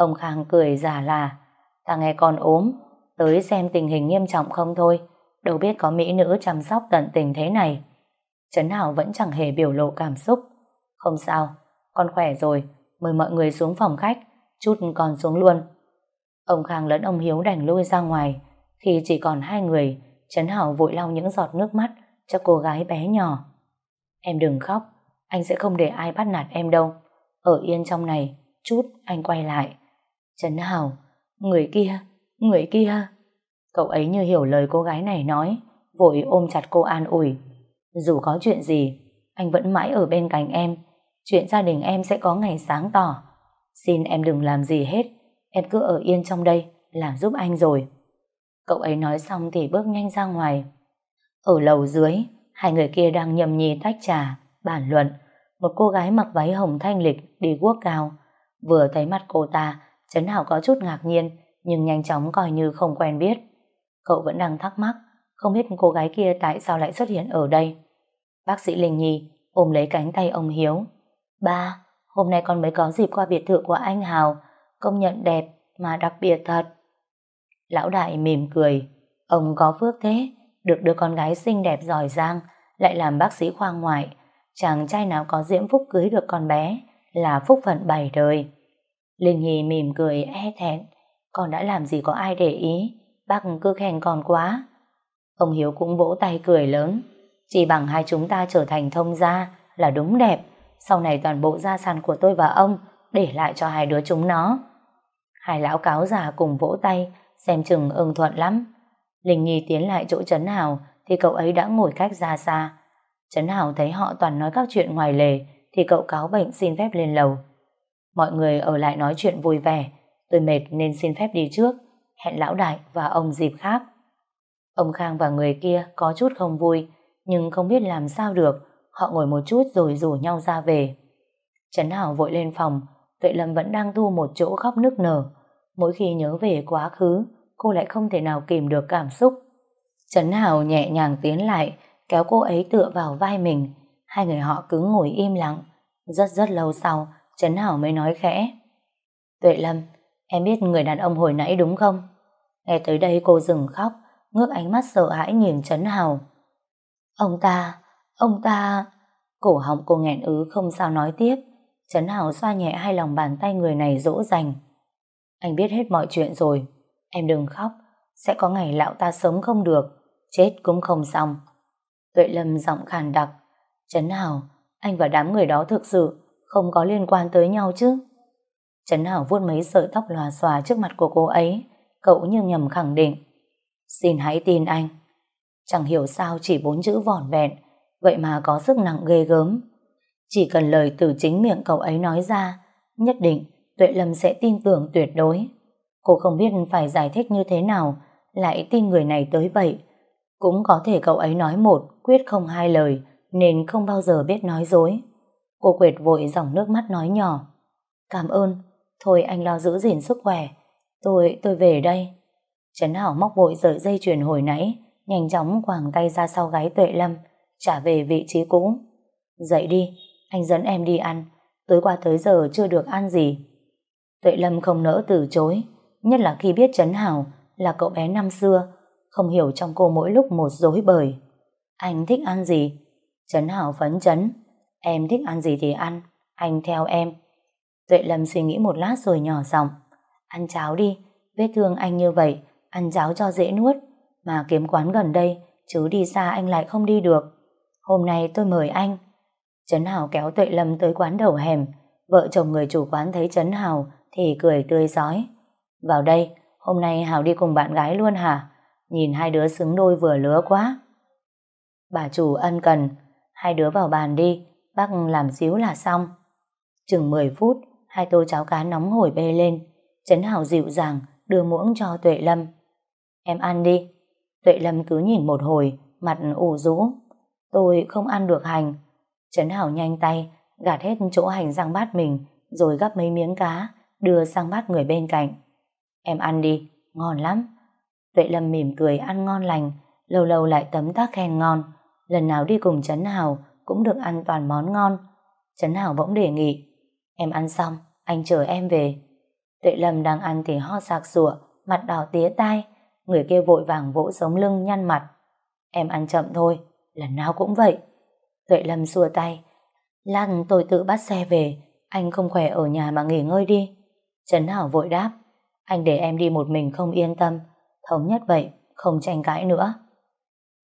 A: Ông Khang cười giả là, ta nghe con ốm, tới xem tình hình nghiêm trọng không thôi, đâu biết có mỹ nữ chăm sóc tận tình thế này. Trấn Hảo vẫn chẳng hề biểu lộ cảm xúc. Không sao, con khỏe rồi, mời mọi người xuống phòng khách, chút con xuống luôn. Ông Khang lẫn ông Hiếu đành lui ra ngoài, Khi chỉ còn hai người, Trấn Hảo vội lau những giọt nước mắt cho cô gái bé nhỏ. Em đừng khóc, anh sẽ không để ai bắt nạt em đâu. Ở yên trong này, chút anh quay lại. Trấn Hảo, người kia, người kia. Cậu ấy như hiểu lời cô gái này nói, vội ôm chặt cô an ủi. Dù có chuyện gì, anh vẫn mãi ở bên cạnh em. Chuyện gia đình em sẽ có ngày sáng tỏ. Xin em đừng làm gì hết, em cứ ở yên trong đây là giúp anh rồi. Cậu ấy nói xong thì bước nhanh ra ngoài. Ở lầu dưới, hai người kia đang nhầm nhì tách trà, bàn luận. Một cô gái mặc váy hồng thanh lịch đi guốc cao. Vừa thấy mặt cô ta, Trấn Hảo có chút ngạc nhiên, nhưng nhanh chóng coi như không quen biết. Cậu vẫn đang thắc mắc, không biết cô gái kia tại sao lại xuất hiện ở đây. Bác sĩ Linh Nhi ôm lấy cánh tay ông Hiếu. Ba, hôm nay con mới có dịp qua biệt thự của anh Hào, công nhận đẹp mà đặc biệt thật. Lão đại mỉm cười, ông có phước thế, được đứa con gái xinh đẹp giỏi giang, lại làm bác sĩ khoa ngoại. Chàng trai nào có diễm phúc cưới được con bé là phúc phận bảy đời. Linh Nhi mỉm cười e thẹn, con đã làm gì có ai để ý, bác cứ khen con quá. Ông Hiếu cũng vỗ tay cười lớn, chỉ bằng hai chúng ta trở thành thông gia là đúng đẹp, sau này toàn bộ gia sản của tôi và ông để lại cho hai đứa chúng nó. Hai lão cáo già cùng vỗ tay, xem chừng ưng thuận lắm. Linh Nhi tiến lại chỗ Trấn Hào thì cậu ấy đã ngồi cách ra xa. Trấn Hào thấy họ toàn nói các chuyện ngoài lề thì cậu cáo bệnh xin phép lên lầu. Mọi người ở lại nói chuyện vui vẻ, tôi mệt nên xin phép đi trước, hẹn lão đại và ông dịp khác. Ông Khang và người kia có chút không vui, nhưng không biết làm sao được, họ ngồi một chút rồi rủ nhau ra về. Trấn Hảo vội lên phòng, Tuệ Lâm vẫn đang thu một chỗ khóc nức nở. Mỗi khi nhớ về quá khứ, cô lại không thể nào kìm được cảm xúc. Trấn Hảo nhẹ nhàng tiến lại, kéo cô ấy tựa vào vai mình. Hai người họ cứ ngồi im lặng. Rất rất lâu sau, Trấn Hảo mới nói khẽ. Tuệ Lâm, em biết người đàn ông hồi nãy đúng không? Nghe tới đây cô dừng khóc, ngước ánh mắt sợ hãi nhìn Trấn Hảo. Ông ta, ông ta... Cổ họng cô nghẹn ứ không sao nói tiếp. Trấn Hảo xoa nhẹ hai lòng bàn tay người này dỗ dành. Anh biết hết mọi chuyện rồi. Em đừng khóc. Sẽ có ngày lão ta sống không được. Chết cũng không xong. Tuệ Lâm giọng khàn đặc. Trấn Hảo, anh và đám người đó thực sự không có liên quan tới nhau chứ? Trấn Hảo vuốt mấy sợi tóc lòa xòa trước mặt của cô ấy. Cậu như nhầm khẳng định. Xin hãy tin anh. Chẳng hiểu sao chỉ bốn chữ vỏn vẹn, vậy mà có sức nặng ghê gớm. Chỉ cần lời từ chính miệng cậu ấy nói ra, nhất định Tuệ Lâm sẽ tin tưởng tuyệt đối. Cô không biết phải giải thích như thế nào, lại tin người này tới vậy. Cũng có thể cậu ấy nói một, quyết không hai lời, nên không bao giờ biết nói dối. Cô quệt vội dòng nước mắt nói nhỏ. Cảm ơn, thôi anh lo giữ gìn sức khỏe. Tôi, tôi về đây. Trấn Hảo móc vội sợi dây chuyền hồi nãy, nhanh chóng quàng tay ra sau gáy Tuệ Lâm, trả về vị trí cũ. Dậy đi, anh dẫn em đi ăn, tối qua tới giờ chưa được ăn gì. Tuệ Lâm không nỡ từ chối, nhất là khi biết Trấn Hảo là cậu bé năm xưa, không hiểu trong cô mỗi lúc một dối bời. Anh thích ăn gì? Trấn Hảo phấn chấn. Em thích ăn gì thì ăn, anh theo em. Tuệ Lâm suy nghĩ một lát rồi nhỏ giọng. Ăn cháo đi, vết thương anh như vậy, ăn cháo cho dễ nuốt. Mà kiếm quán gần đây, chứ đi xa anh lại không đi được. Hôm nay tôi mời anh. Trấn Hảo kéo Tuệ Lâm tới quán đầu hẻm. Vợ chồng người chủ quán thấy Trấn Hảo thì cười tươi giói. Vào đây, hôm nay Hảo đi cùng bạn gái luôn hả? Nhìn hai đứa xứng đôi vừa lứa quá. Bà chủ ân cần, hai đứa vào bàn đi, bác làm xíu là xong. Chừng 10 phút, hai tô cháo cá nóng hổi bê lên. Trấn Hảo dịu dàng đưa muỗng cho Tuệ Lâm. Em ăn đi. Tuệ Lâm cứ nhìn một hồi, mặt ủ rũ. Tôi không ăn được hành. Trấn Hảo nhanh tay, gạt hết chỗ hành sang bát mình, rồi gắp mấy miếng cá, đưa sang bát người bên cạnh. Em ăn đi, ngon lắm. Tuệ Lâm mỉm cười ăn ngon lành, lâu lâu lại tấm tác khen ngon. Lần nào đi cùng Trấn Hảo cũng được ăn toàn món ngon. Trấn Hảo bỗng đề nghị, em ăn xong, anh chờ em về. Tuệ Lâm đang ăn thì ho sạc sủa, mặt đỏ tía tai, người kia vội vàng vỗ sống lưng nhăn mặt. Em ăn chậm thôi, lần nào cũng vậy. Tuệ Lâm xua tay, lăn tôi tự bắt xe về, anh không khỏe ở nhà mà nghỉ ngơi đi. Trấn Hảo vội đáp, anh để em đi một mình không yên tâm, thống nhất vậy, không tranh cãi nữa.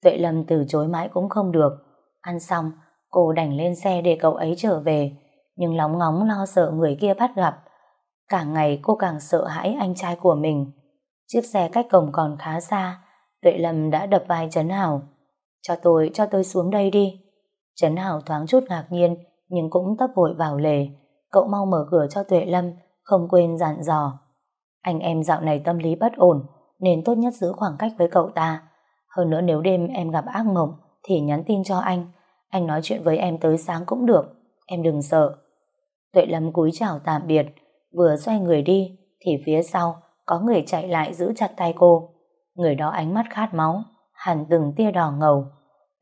A: Tuệ Lâm từ chối mãi cũng không được. Ăn xong, cô đành lên xe để cậu ấy trở về, nhưng lóng ngóng lo sợ người kia bắt gặp. Càng ngày cô càng sợ hãi anh trai của mình. Chiếc xe cách cổng còn khá xa, Tuệ Lâm đã đập vai Trấn Hảo. Cho tôi, cho tôi xuống đây đi. Trấn Hảo thoáng chút ngạc nhiên, nhưng cũng tấp vội vào lề. Cậu mau mở cửa cho Tuệ Lâm, không quên dặn dò. Anh em dạo này tâm lý bất ổn, nên tốt nhất giữ khoảng cách với cậu ta. Hơn nữa nếu đêm em gặp ác mộng, thì nhắn tin cho anh. Anh nói chuyện với em tới sáng cũng được, em đừng sợ. Tuệ Lâm cúi chào tạm biệt, vừa xoay người đi, thì phía sau có người chạy lại giữ chặt tay cô. Người đó ánh mắt khát máu, hẳn từng tia đỏ ngầu.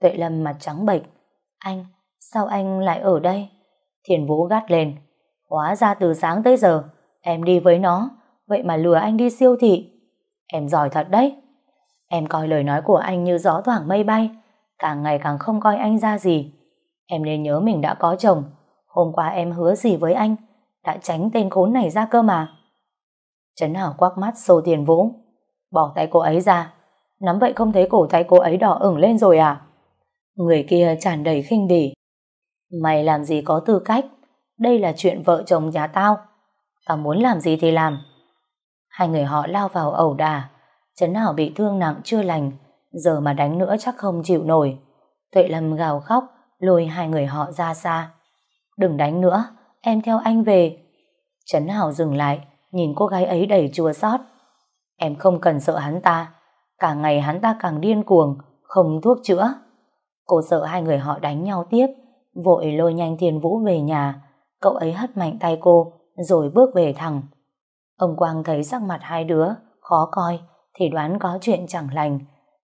A: Tuệ Lâm mặt trắng bệch. Anh, sao anh lại ở đây? Thiền Vũ gắt lên. Hóa ra từ sáng tới giờ, em đi với nó, vậy mà lừa anh đi siêu thị. Em giỏi thật đấy. Em coi lời nói của anh như gió thoảng mây bay, càng ngày càng không coi anh ra gì. Em nên nhớ mình đã có chồng. Hôm qua em hứa gì với anh, đã tránh tên khốn này ra cơ mà. Trấn Hảo quắc mắt xô tiền vỗ, Bỏ tay cô ấy ra. Nắm vậy không thấy cổ tay cô ấy đỏ ửng lên rồi à? Người kia tràn đầy khinh bỉ. Mày làm gì có tư cách? Đây là chuyện vợ chồng nhà tao. Tao muốn làm gì thì làm. Hai người họ lao vào ẩu đà. Trấn Hảo bị thương nặng chưa lành. Giờ mà đánh nữa chắc không chịu nổi. Tuệ Lâm gào khóc, lôi hai người họ ra xa. Đừng đánh nữa, em theo anh về. Trấn Hảo dừng lại, nhìn cô gái ấy đầy chua xót. Em không cần sợ hắn ta, cả ngày hắn ta càng điên cuồng, không thuốc chữa. Cô sợ hai người họ đánh nhau tiếp, vội lôi nhanh Thiên Vũ về nhà, cậu ấy hất mạnh tay cô, rồi bước về thẳng. Ông Quang thấy sắc mặt hai đứa, khó coi, thì đoán có chuyện chẳng lành.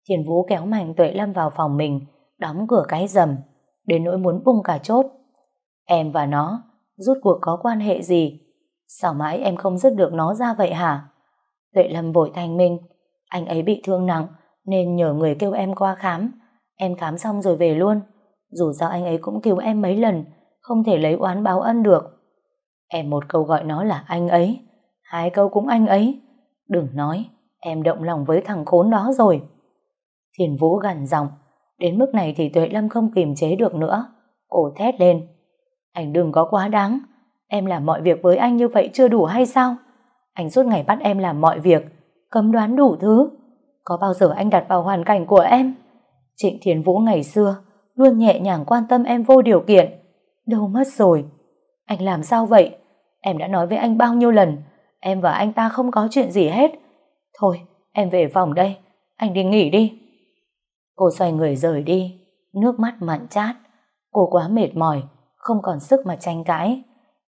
A: Thiền Vũ kéo mạnh Tuệ Lâm vào phòng mình, đóng cửa cái rầm, đến nỗi muốn bung cả chốt. Em và nó, rút cuộc có quan hệ gì? Sao mãi em không dứt được nó ra vậy hả? Tuệ Lâm vội thanh minh, anh ấy bị thương nặng, nên nhờ người kêu em qua khám. Em khám xong rồi về luôn. Dù sao anh ấy cũng cứu em mấy lần, không thể lấy oán báo ân được. Em một câu gọi nó là anh ấy, hai câu cũng anh ấy. Đừng nói, em động lòng với thằng khốn đó rồi. Thiền Vũ gằn giọng, đến mức này thì Tuệ Lâm không kiềm chế được nữa. Cổ thét lên. Anh đừng có quá đáng, em làm mọi việc với anh như vậy chưa đủ hay sao? Anh suốt ngày bắt em làm mọi việc, cấm đoán đủ thứ. Có bao giờ anh đặt vào hoàn cảnh của em? Trịnh Thiền Vũ ngày xưa luôn nhẹ nhàng quan tâm em vô điều kiện. Đâu mất rồi? Anh làm sao vậy? Em đã nói với anh bao nhiêu lần, em và anh ta không có chuyện gì hết. Thôi, em về phòng đây, anh đi nghỉ đi. Cô xoay người rời đi, nước mắt mặn chát. Cô quá mệt mỏi, không còn sức mà tranh cãi.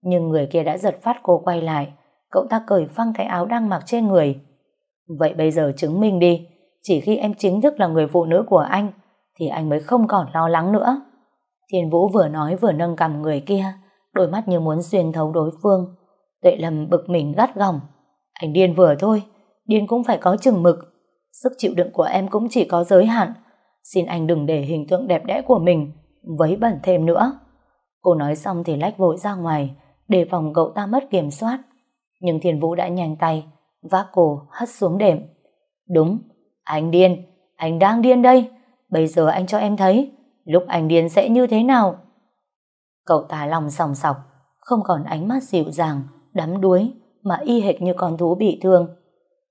A: Nhưng người kia đã giật phát cô quay lại, cậu ta cởi phăng cái áo đang mặc trên người. Vậy bây giờ chứng minh đi, chỉ khi em chính thức là người phụ nữ của anh, thì anh mới không còn lo lắng nữa. Thiên Vũ vừa nói vừa nâng cầm người kia, đôi mắt như muốn xuyên thấu đối phương. Tuệ Lâm bực mình gắt gỏng. Anh điên vừa thôi, điên cũng phải có chừng mực. Sức chịu đựng của em cũng chỉ có giới hạn. Xin anh đừng để hình tượng đẹp đẽ của mình vấy bẩn thêm nữa. Cô nói xong thì lách vội ra ngoài, đề phòng cậu ta mất kiểm soát. Nhưng Thiên Vũ đã nhanh tay, vác cô hất xuống đệm. Đúng, anh điên, anh đang điên đây. Bây giờ anh cho em thấy, lúc anh điên sẽ như thế nào. Cậu ta lòng sòng sọc, không còn ánh mắt dịu dàng, đắm đuối, mà y hệt như con thú bị thương.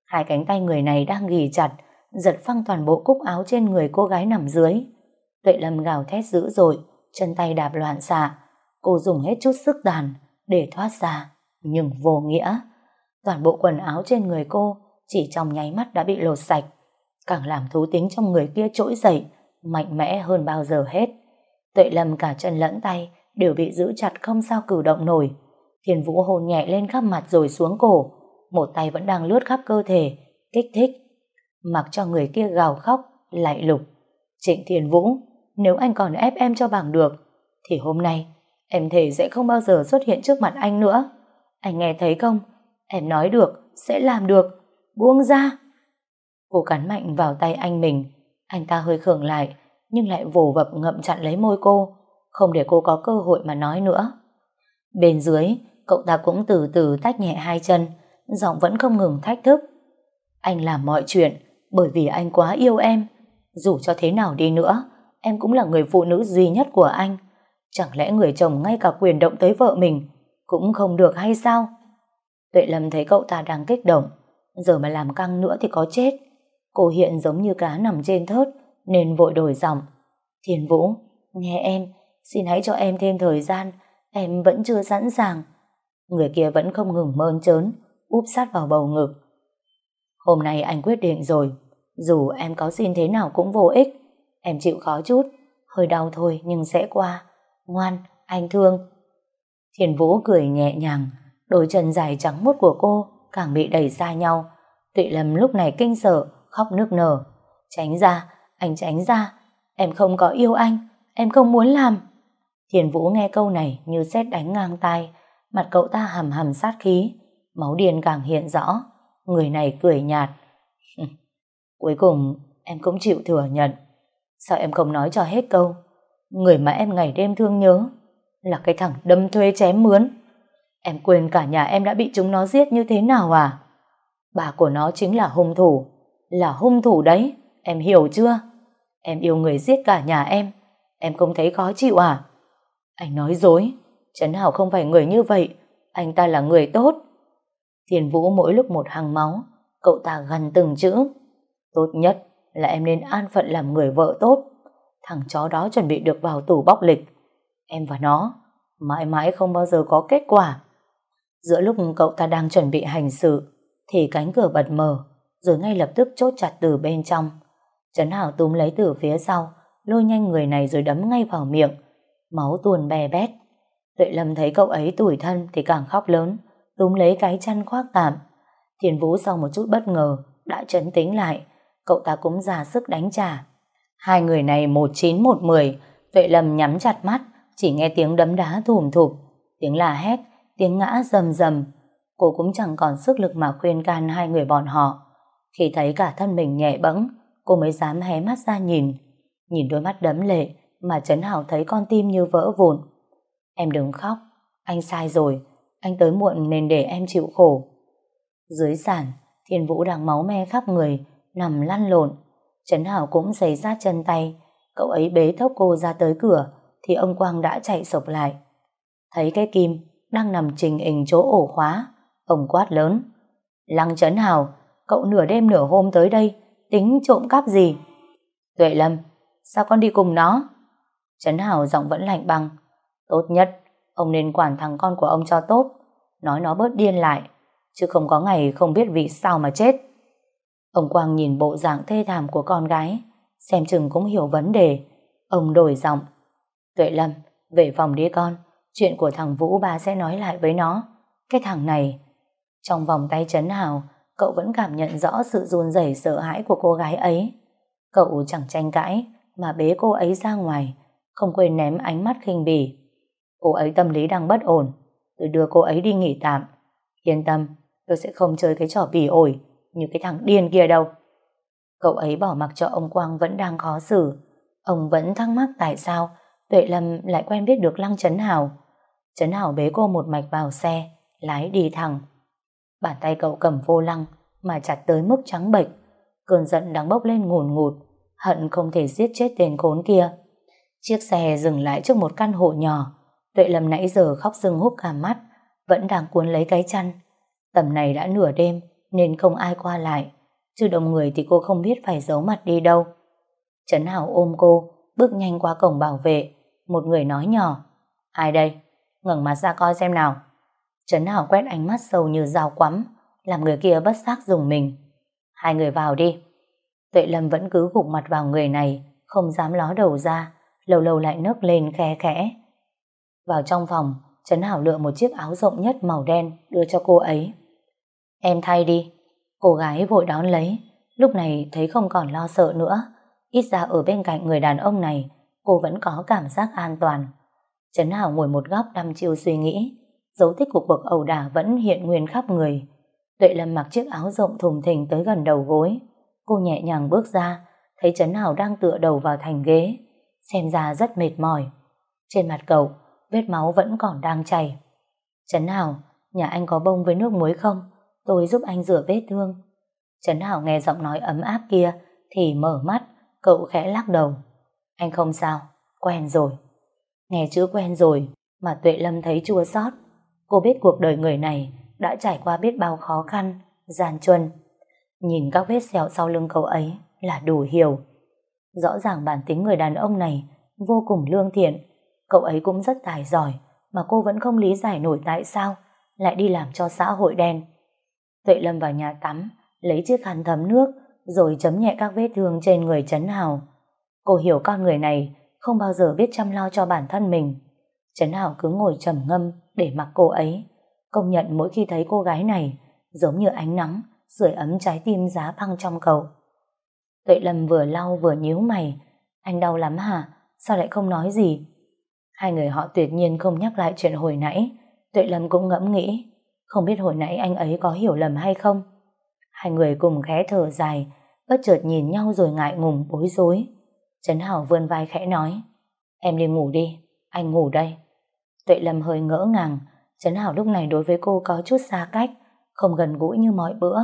A: Hai cánh tay người này đang ghì chặt, giật phăng toàn bộ cúc áo trên người cô gái nằm dưới. Tuệ Lâm gào thét dữ dội, chân tay đạp loạn xạ. Cô dùng hết chút sức đàn để thoát ra, nhưng vô nghĩa. Toàn bộ quần áo trên người cô chỉ trong nháy mắt đã bị lột sạch, càng làm thú tính trong người kia trỗi dậy, mạnh mẽ hơn bao giờ hết. Tuệ Lâm cả chân lẫn tay đều bị giữ chặt không sao cử động nổi. Thiền Vũ hôn nhẹ lên khắp mặt rồi xuống cổ, một tay vẫn đang lướt khắp cơ thể, kích thích. Mặc cho người kia gào khóc, lại lục. Trịnh Thiền Vũ, nếu anh còn ép em cho bằng được, thì hôm nay em thề sẽ không bao giờ xuất hiện trước mặt anh nữa. Anh nghe thấy không? Em nói được, sẽ làm được. Buông ra. Cô cắn mạnh vào tay anh mình. Anh ta hơi khưởng lại, nhưng lại vồ vập ngậm chặn lấy môi cô, không để cô có cơ hội mà nói nữa. Bên dưới, cậu ta cũng từ từ tách nhẹ hai chân, giọng vẫn không ngừng thách thức. Anh làm mọi chuyện, bởi vì anh quá yêu em. Dù cho thế nào đi nữa, em cũng là người phụ nữ duy nhất của anh. Chẳng lẽ người chồng ngay cả quyền động tới vợ mình cũng không được hay sao? Tuệ Lâm thấy cậu ta đang kích động, giờ mà làm căng nữa thì có chết. Cô hiện giống như cá nằm trên thớt, nên vội đổi giọng. Thiên Vũ, nghe em, xin hãy cho em thêm thời gian, em vẫn chưa sẵn sàng. Người kia vẫn không ngừng mơn trớn, úp sát vào bầu ngực. Hôm nay anh quyết định rồi, dù em có xin thế nào cũng vô ích. Em chịu khó chút, hơi đau thôi nhưng sẽ qua. Ngoan, anh thương. Thiền Vũ cười nhẹ nhàng, đôi chân dài trắng muốt của cô càng bị đẩy xa nhau. Tụy Lâm lúc này kinh sợ, khóc nước nở. Tránh ra, anh tránh ra. Em không có yêu anh, em không muốn làm. Thiền Vũ nghe câu này như xét đánh ngang tai, mặt cậu ta hầm hầm sát khí, máu điên càng hiện rõ. Người này cười nhạt. Cuối cùng em cũng chịu thừa nhận. Sao em không nói cho hết câu? Người mà em ngày đêm thương nhớ là cái thằng đâm thuê chém mướn. Em quên cả nhà em đã bị chúng nó giết như thế nào à? Bà của nó chính là hung thủ. Là hung thủ đấy, em hiểu chưa? Em yêu người giết cả nhà em. Em không thấy khó chịu à? Anh nói dối. Trấn Hảo không phải người như vậy. Anh ta là người tốt. Thiền Vũ mỗi lúc một hàng máu. Cậu ta gần từng chữ. Tốt nhất là em nên an phận làm người vợ tốt. Thằng chó đó chuẩn bị được vào tủ bóc lịch. Em và nó mãi mãi không bao giờ có kết quả. Giữa lúc cậu ta đang chuẩn bị hành sự, thì cánh cửa bật mở, rồi ngay lập tức chốt chặt từ bên trong. Trấn Hảo túm lấy từ phía sau, lôi nhanh người này rồi đấm ngay vào miệng máu tuồn bè bét. Tuệ Lâm thấy cậu ấy tủi thân thì càng khóc lớn túm lấy cái chăn khoác tạm. Thiền Vũ sau một chút bất ngờ, đã chấn tĩnh lại. Cậu ta cũng ra sức đánh trả. Hai người này một chín một mười Tuệ Lâm nhắm chặt mắt, chỉ nghe tiếng đấm đá thùm thụp. Tiếng la hét, tiếng ngã rầm rầm. Cô cũng chẳng còn sức lực mà khuyên can hai người bọn họ. Khi thấy cả thân mình nhẹ bẫng, cô mới dám hé mắt ra nhìn. Nhìn đôi mắt đấm lệ mà Trấn Hảo thấy con tim như vỡ vụn. Em đừng khóc, anh sai rồi anh tới muộn nên để em chịu khổ. Dưới sàn, Thiên Vũ đang máu me khắp người, nằm lăn lộn. Trấn Hảo cũng giày ra chân tay. Cậu ấy bế thốc cô ra tới cửa, thì ông Quang đã chạy sộc lại. Thấy cái kim đang nằm trình hình chỗ ổ khóa, ông quát lớn. Lăng Trấn Hảo, cậu nửa đêm nửa hôm tới đây, tính trộm cắp gì? Tuệ Lâm, sao con đi cùng nó? Trấn Hảo giọng vẫn lạnh băng. Tốt nhất ông nên quản thằng con của ông cho tốt nói nó bớt điên lại chứ không có ngày không biết vì sao mà chết Ông Quang nhìn bộ dạng thê thảm của con gái, xem chừng cũng hiểu vấn đề. Ông đổi giọng. Tuệ Lâm, về phòng đi con. Chuyện của thằng Vũ ba sẽ nói lại với nó. Cái thằng này... Trong vòng tay chấn hào, cậu vẫn cảm nhận rõ sự run rẩy sợ hãi của cô gái ấy. Cậu chẳng tranh cãi, mà bế cô ấy ra ngoài, không quên ném ánh mắt khinh bỉ. Cô ấy tâm lý đang bất ổn, tôi đưa cô ấy đi nghỉ tạm. Yên tâm, tôi sẽ không chơi cái trò bỉ ổi như cái thằng điên kia đâu. Cậu ấy bỏ mặc cho ông Quang vẫn đang khó xử. Ông vẫn thắc mắc tại sao Tuệ Lâm lại quen biết được Lăng Trấn hào Trấn hào bế cô một mạch vào xe, lái đi thẳng. Bàn tay cậu cầm vô lăng mà chặt tới mức trắng bệch. Cơn giận đang bốc lên ngùn ngụt, hận không thể giết chết tên khốn kia. Chiếc xe dừng lại trước một căn hộ nhỏ. Tuệ Lâm nãy giờ khóc sưng húp cả mắt, vẫn đang cuốn lấy cái chăn. Tầm này đã nửa đêm, nên không ai qua lại. Chứ đông người thì cô không biết phải giấu mặt đi đâu. Trấn Hảo ôm cô, bước nhanh qua cổng bảo vệ. Một người nói nhỏ. Ai đây? ngẩng mặt ra coi xem nào. Trấn Hảo quét ánh mắt sâu như dao quắm, làm người kia bất giác dùng mình. Hai người vào đi. Tuệ Lâm vẫn cứ gục mặt vào người này, không dám ló đầu ra, lâu lâu lại nấc lên khe khẽ. Vào trong phòng, Trấn Hảo lựa một chiếc áo rộng nhất màu đen đưa cho cô ấy. Em thay đi. Cô gái vội đón lấy. Lúc này thấy không còn lo sợ nữa. Ít ra ở bên cạnh người đàn ông này, cô vẫn có cảm giác an toàn. Trấn Hảo ngồi một góc đăm chiêu suy nghĩ. Dấu tích của cuộc ẩu đả vẫn hiện nguyên khắp người. Tuệ Lâm mặc chiếc áo rộng thùng thình tới gần đầu gối. Cô nhẹ nhàng bước ra, thấy Trấn Hảo đang tựa đầu vào thành ghế. Xem ra rất mệt mỏi. Trên mặt cậu, vết máu vẫn còn đang chảy. Trấn Hảo, nhà anh có bông với nước muối không? tôi giúp anh rửa vết thương. Trấn Hảo nghe giọng nói ấm áp kia thì mở mắt, cậu khẽ lắc đầu. Anh không sao, quen rồi. Nghe chữ quen rồi mà Tuệ Lâm thấy chua xót. Cô biết cuộc đời người này đã trải qua biết bao khó khăn, gian truân. Nhìn các vết sẹo sau lưng cậu ấy là đủ hiểu. Rõ ràng bản tính người đàn ông này vô cùng lương thiện. Cậu ấy cũng rất tài giỏi mà cô vẫn không lý giải nổi tại sao lại đi làm cho xã hội đen. Tuệ Lâm vào nhà tắm, lấy chiếc khăn thấm nước rồi chấm nhẹ các vết thương trên người Trấn Hào. Cô hiểu con người này không bao giờ biết chăm lo cho bản thân mình. Trấn Hào cứ ngồi trầm ngâm để mặc cô ấy. Công nhận mỗi khi thấy cô gái này giống như ánh nắng sưởi ấm trái tim giá băng trong cậu. Tuệ Lâm vừa lau vừa nhíu mày. Anh đau lắm hả? Sao lại không nói gì? Hai người họ tuyệt nhiên không nhắc lại chuyện hồi nãy. Tuệ Lâm cũng ngẫm nghĩ. Không biết hồi nãy anh ấy có hiểu lầm hay không? Hai người cùng khẽ thở dài, bất chợt nhìn nhau rồi ngại ngùng bối rối. Trấn Hảo vươn vai khẽ nói. Em đi ngủ đi, anh ngủ đây. Tuệ Lâm hơi ngỡ ngàng. Trấn Hảo lúc này đối với cô có chút xa cách, không gần gũi như mọi bữa.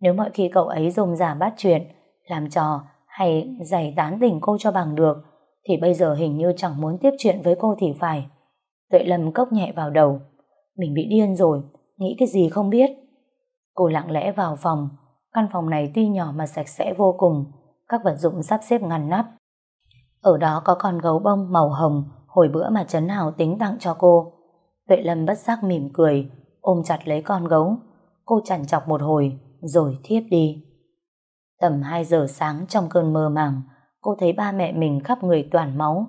A: Nếu mọi khi cậu ấy dùng giả bắt chuyện, làm trò hay giải tán tình cô cho bằng được, thì bây giờ hình như chẳng muốn tiếp chuyện với cô thì phải. Tuệ Lâm cốc nhẹ vào đầu. Mình bị điên rồi, nghĩ cái gì không biết. Cô lặng lẽ vào phòng. Căn phòng này tuy nhỏ mà sạch sẽ vô cùng, các vật dụng sắp xếp ngăn nắp. Ở đó có con gấu bông màu hồng hồi bữa mà Trấn Hào tính tặng cho cô. Tuệ Lâm bất giác mỉm cười, ôm chặt lấy con gấu. Cô chằn chọc một hồi, rồi thiếp đi. Tầm 2 giờ sáng trong cơn mơ màng, cô thấy ba mẹ mình khắp người toàn máu.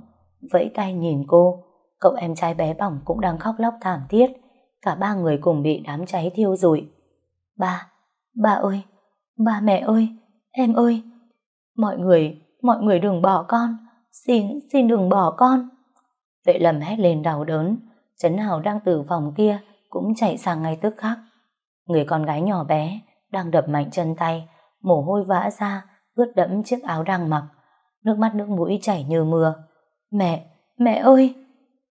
A: Vẫy tay nhìn cô, cậu em trai bé bỏng cũng đang khóc lóc thảm thiết. Cả ba người cùng bị đám cháy thiêu rụi. Ba, ba ơi, ba mẹ ơi, em ơi. Mọi người, mọi người đừng bỏ con. Xin, xin đừng bỏ con. Tuệ lầm hét lên đau đớn. Trấn Hào đang từ phòng kia cũng chạy sang ngay tức khắc. Người con gái nhỏ bé đang đập mạnh chân tay, mồ hôi vã ra, ướt đẫm chiếc áo đang mặc. Nước mắt nước mũi chảy như mưa. Mẹ, mẹ ơi!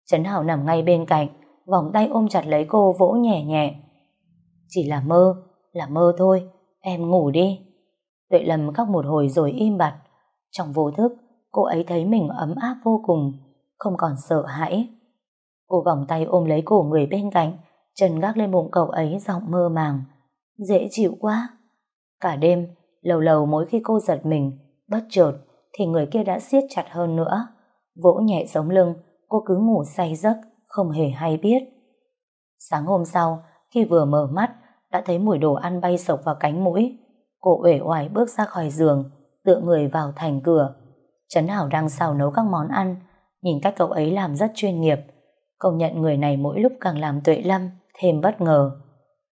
A: Trấn Hảo nằm ngay bên cạnh, vòng tay ôm chặt lấy cô vỗ nhẹ nhẹ. Chỉ là mơ, là mơ thôi, em ngủ đi. Tuệ Lâm khóc một hồi rồi im bặt. Trong vô thức, cô ấy thấy mình ấm áp vô cùng, không còn sợ hãi. Cô vòng tay ôm lấy cổ người bên cạnh, chân gác lên bụng cậu ấy giọng mơ màng. Dễ chịu quá. Cả đêm, lầu lầu mỗi khi cô giật mình, bất chợt, thì người kia đã siết chặt hơn nữa. Vỗ nhẹ sống lưng, cô cứ ngủ say giấc, không hề hay biết. Sáng hôm sau, khi vừa mở mắt, đã thấy mùi đồ ăn bay sộc vào cánh mũi. Cô uể oải bước ra khỏi giường, tựa người vào thành cửa. Trấn Hảo đang xào nấu các món ăn, nhìn cách cậu ấy làm rất chuyên nghiệp. Công nhận người này mỗi lúc càng làm tuệ lâm, thêm bất ngờ.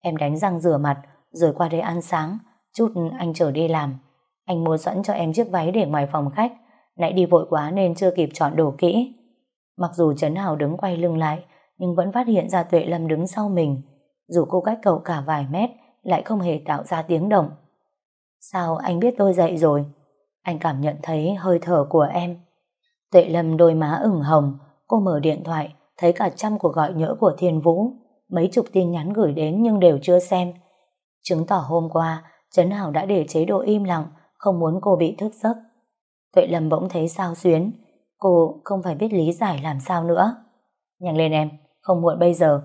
A: Em đánh răng rửa mặt, rồi qua đây ăn sáng, chút anh trở đi làm. Anh mua sẵn cho em chiếc váy để ngoài phòng khách, nãy đi vội quá nên chưa kịp chọn đồ kỹ. Mặc dù Trấn Hào đứng quay lưng lại, nhưng vẫn phát hiện ra Tuệ Lâm đứng sau mình. Dù cô cách cậu cả vài mét, lại không hề tạo ra tiếng động. Sao anh biết tôi dậy rồi? Anh cảm nhận thấy hơi thở của em. Tuệ Lâm đôi má ửng hồng, cô mở điện thoại, thấy cả trăm cuộc gọi nhỡ của Thiên Vũ. Mấy chục tin nhắn gửi đến nhưng đều chưa xem. Chứng tỏ hôm qua, Trấn Hảo đã để chế độ im lặng, không muốn cô bị thức giấc. Tuệ Lâm bỗng thấy sao xuyến, cô không phải biết lý giải làm sao nữa. Nhanh lên em, không muộn bây giờ.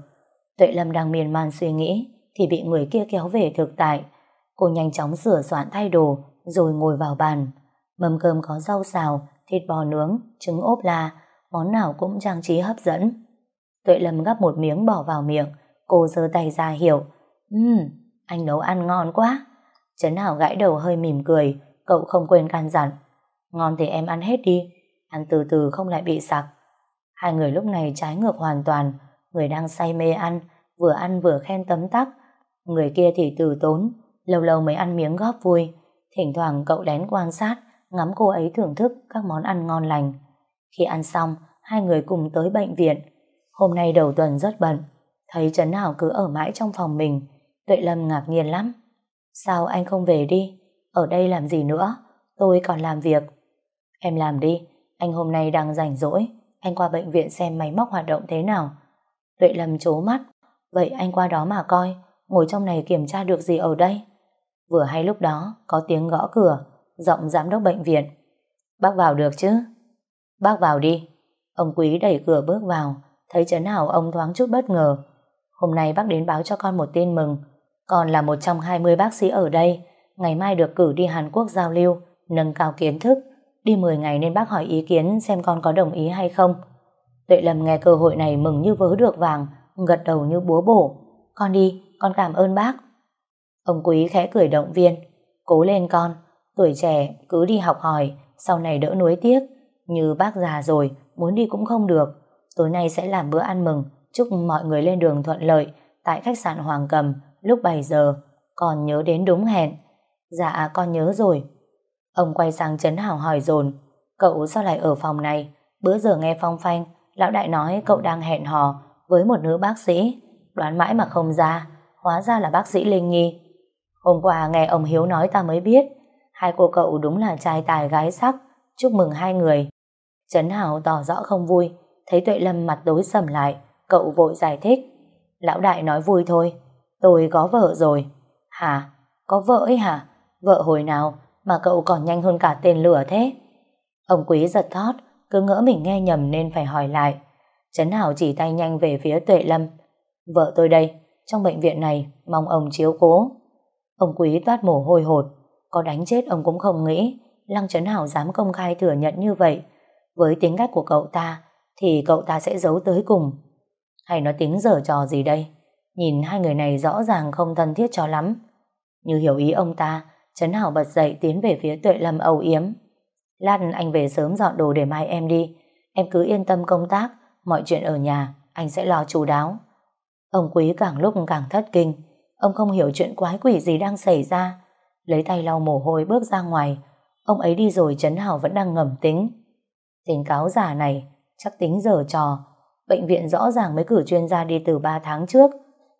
A: Tuệ Lâm đang miên man suy nghĩ, thì bị người kia kéo về thực tại. Cô nhanh chóng sửa soạn thay đồ, rồi ngồi vào bàn. Mâm cơm có rau xào, thịt bò nướng, trứng ốp la, món nào cũng trang trí hấp dẫn. Tuệ Lâm gắp một miếng bỏ vào miệng, cô giơ tay ra hiểu. Ừm, anh nấu ăn ngon quá. Trấn Hảo gãi đầu hơi mỉm cười, cậu không quên can dặn. Ngon thì em ăn hết đi, ăn từ từ không lại bị sặc. Hai người lúc này trái ngược hoàn toàn, người đang say mê ăn, vừa ăn vừa khen tấm tắc. Người kia thì từ tốn, lâu lâu mới ăn miếng góp vui. Thỉnh thoảng cậu lén quan sát, ngắm cô ấy thưởng thức các món ăn ngon lành. Khi ăn xong, hai người cùng tới bệnh viện. Hôm nay đầu tuần rất bận, thấy Trấn Hảo cứ ở mãi trong phòng mình, Tuệ Lâm ngạc nhiên lắm. Sao anh không về đi? Ở đây làm gì nữa? Tôi còn làm việc. Em làm đi, anh hôm nay đang rảnh rỗi, anh qua bệnh viện xem máy móc hoạt động thế nào. Tuệ Lâm chố mắt, vậy anh qua đó mà coi, ngồi trong này kiểm tra được gì ở đây? Vừa hay lúc đó có tiếng gõ cửa, giọng giám đốc bệnh viện. Bác vào được chứ? Bác vào đi. Ông Quý đẩy cửa bước vào, thấy Trấn Hảo ông thoáng chút bất ngờ. Hôm nay bác đến báo cho con một tin mừng. Con là một trong 20 bác sĩ ở đây, ngày mai được cử đi Hàn Quốc giao lưu, nâng cao kiến thức. Đi 10 ngày nên bác hỏi ý kiến xem con có đồng ý hay không. Tuệ Lâm nghe cơ hội này mừng như vớ được vàng, gật đầu như búa bổ. Con đi, con cảm ơn bác. Ông Quý khẽ cười động viên. Cố lên con, tuổi trẻ cứ đi học hỏi, sau này đỡ nuối tiếc. Như bác già rồi, muốn đi cũng không được. Tối nay sẽ làm bữa ăn mừng, chúc mọi người lên đường thuận lợi tại khách sạn Hoàng Cầm lúc 7 giờ. Còn nhớ đến đúng hẹn. Dạ, con nhớ rồi. Ông quay sang Trấn Hảo hỏi dồn Cậu sao lại ở phòng này? Bữa giờ nghe phong phanh, lão đại nói cậu đang hẹn hò với một nữ bác sĩ. Đoán mãi mà không ra, hóa ra là bác sĩ Linh Nhi. Hôm qua nghe ông Hiếu nói ta mới biết, hai cô cậu đúng là trai tài gái sắc, chúc mừng hai người. Trấn Hảo tỏ rõ không vui, thấy Tuệ Lâm mặt tối sầm lại, cậu vội giải thích. Lão đại nói vui thôi, tôi có vợ rồi. Hả? Có vợ ấy hả? Vợ hồi nào mà cậu còn nhanh hơn cả tên lửa thế? Ông Quý giật thót, cứ ngỡ mình nghe nhầm nên phải hỏi lại. Trấn Hảo chỉ tay nhanh về phía Tuệ Lâm. Vợ tôi đây, trong bệnh viện này, mong ông chiếu cố. Ông Quý toát mồ hôi hột, có đánh chết ông cũng không nghĩ Lăng Trấn Hảo dám công khai thừa nhận như vậy. Với tính cách của cậu ta, thì cậu ta sẽ giấu tới cùng. Hay nó tính dở trò gì đây? Nhìn hai người này rõ ràng không thân thiết cho lắm. Như hiểu ý ông ta, Trấn Hảo bật dậy tiến về phía Tuệ Lâm âu yếm. Lát anh về sớm dọn đồ để mai em đi. Em cứ yên tâm công tác, mọi chuyện ở nhà, anh sẽ lo chú đáo. Ông Quý càng lúc càng thất kinh. Ông không hiểu chuyện quái quỷ gì đang xảy ra. Lấy tay lau mồ hôi bước ra ngoài. Ông ấy đi rồi Trấn Hảo vẫn đang ngầm tính. Tình cáo giả này chắc tính giờ trò. Bệnh viện rõ ràng mới cử chuyên gia đi từ 3 tháng trước.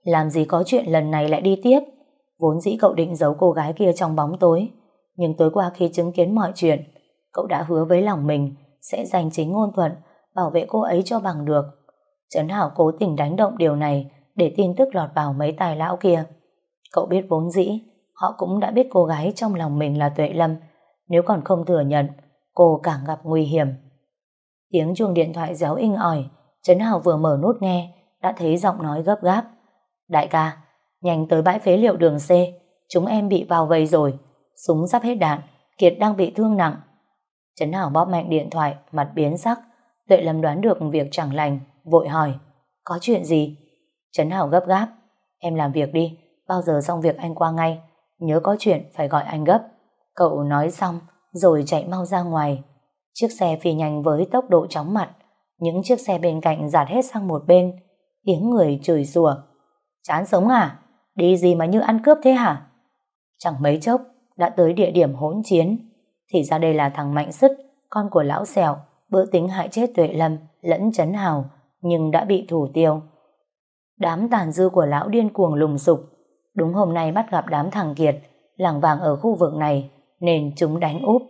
A: Làm gì có chuyện lần này lại đi tiếp. Vốn dĩ cậu định giấu cô gái kia trong bóng tối. Nhưng tối qua khi chứng kiến mọi chuyện, cậu đã hứa với lòng mình sẽ giành chính ngôn thuận, bảo vệ cô ấy cho bằng được. Trấn Hảo cố tình đánh động điều này để tin tức lọt vào mấy tài lão kia. Cậu biết vốn dĩ, họ cũng đã biết cô gái trong lòng mình là Tuệ Lâm. Nếu còn không thừa nhận, cô càng gặp nguy hiểm. Tiếng chuông điện thoại réo inh ỏi, Trấn Hảo vừa mở nút nghe, đã thấy giọng nói gấp gáp. Đại ca, nhanh tới bãi phế liệu đường C, chúng em bị vào vây rồi, súng sắp hết đạn, Kiệt đang bị thương nặng. Trấn Hảo bóp mạnh điện thoại, mặt biến sắc, Tuệ Lâm đoán được việc chẳng lành, vội hỏi, có chuyện gì? Trấn Hảo gấp gáp, em làm việc đi, bao giờ xong việc anh qua ngay, nhớ có chuyện phải gọi anh gấp. Cậu nói xong, rồi chạy mau ra ngoài. Chiếc xe phi nhanh với tốc độ chóng mặt, những chiếc xe bên cạnh giạt hết sang một bên, tiếng người chửi rủa. Chán sống à? Đi gì mà như ăn cướp thế hả? Chẳng mấy chốc, đã tới địa điểm hỗn chiến. Thì ra đây là thằng Mạnh Sứt, con của lão Sẹo, bữa tính hại chết Tuệ Lâm, lẫn Trấn Hào, nhưng đã bị thủ tiêu. Đám tàn dư của lão điên cuồng lùng sục. Đúng hôm nay bắt gặp đám thằng Kiệt, làng vàng ở khu vực này, nên chúng đánh úp.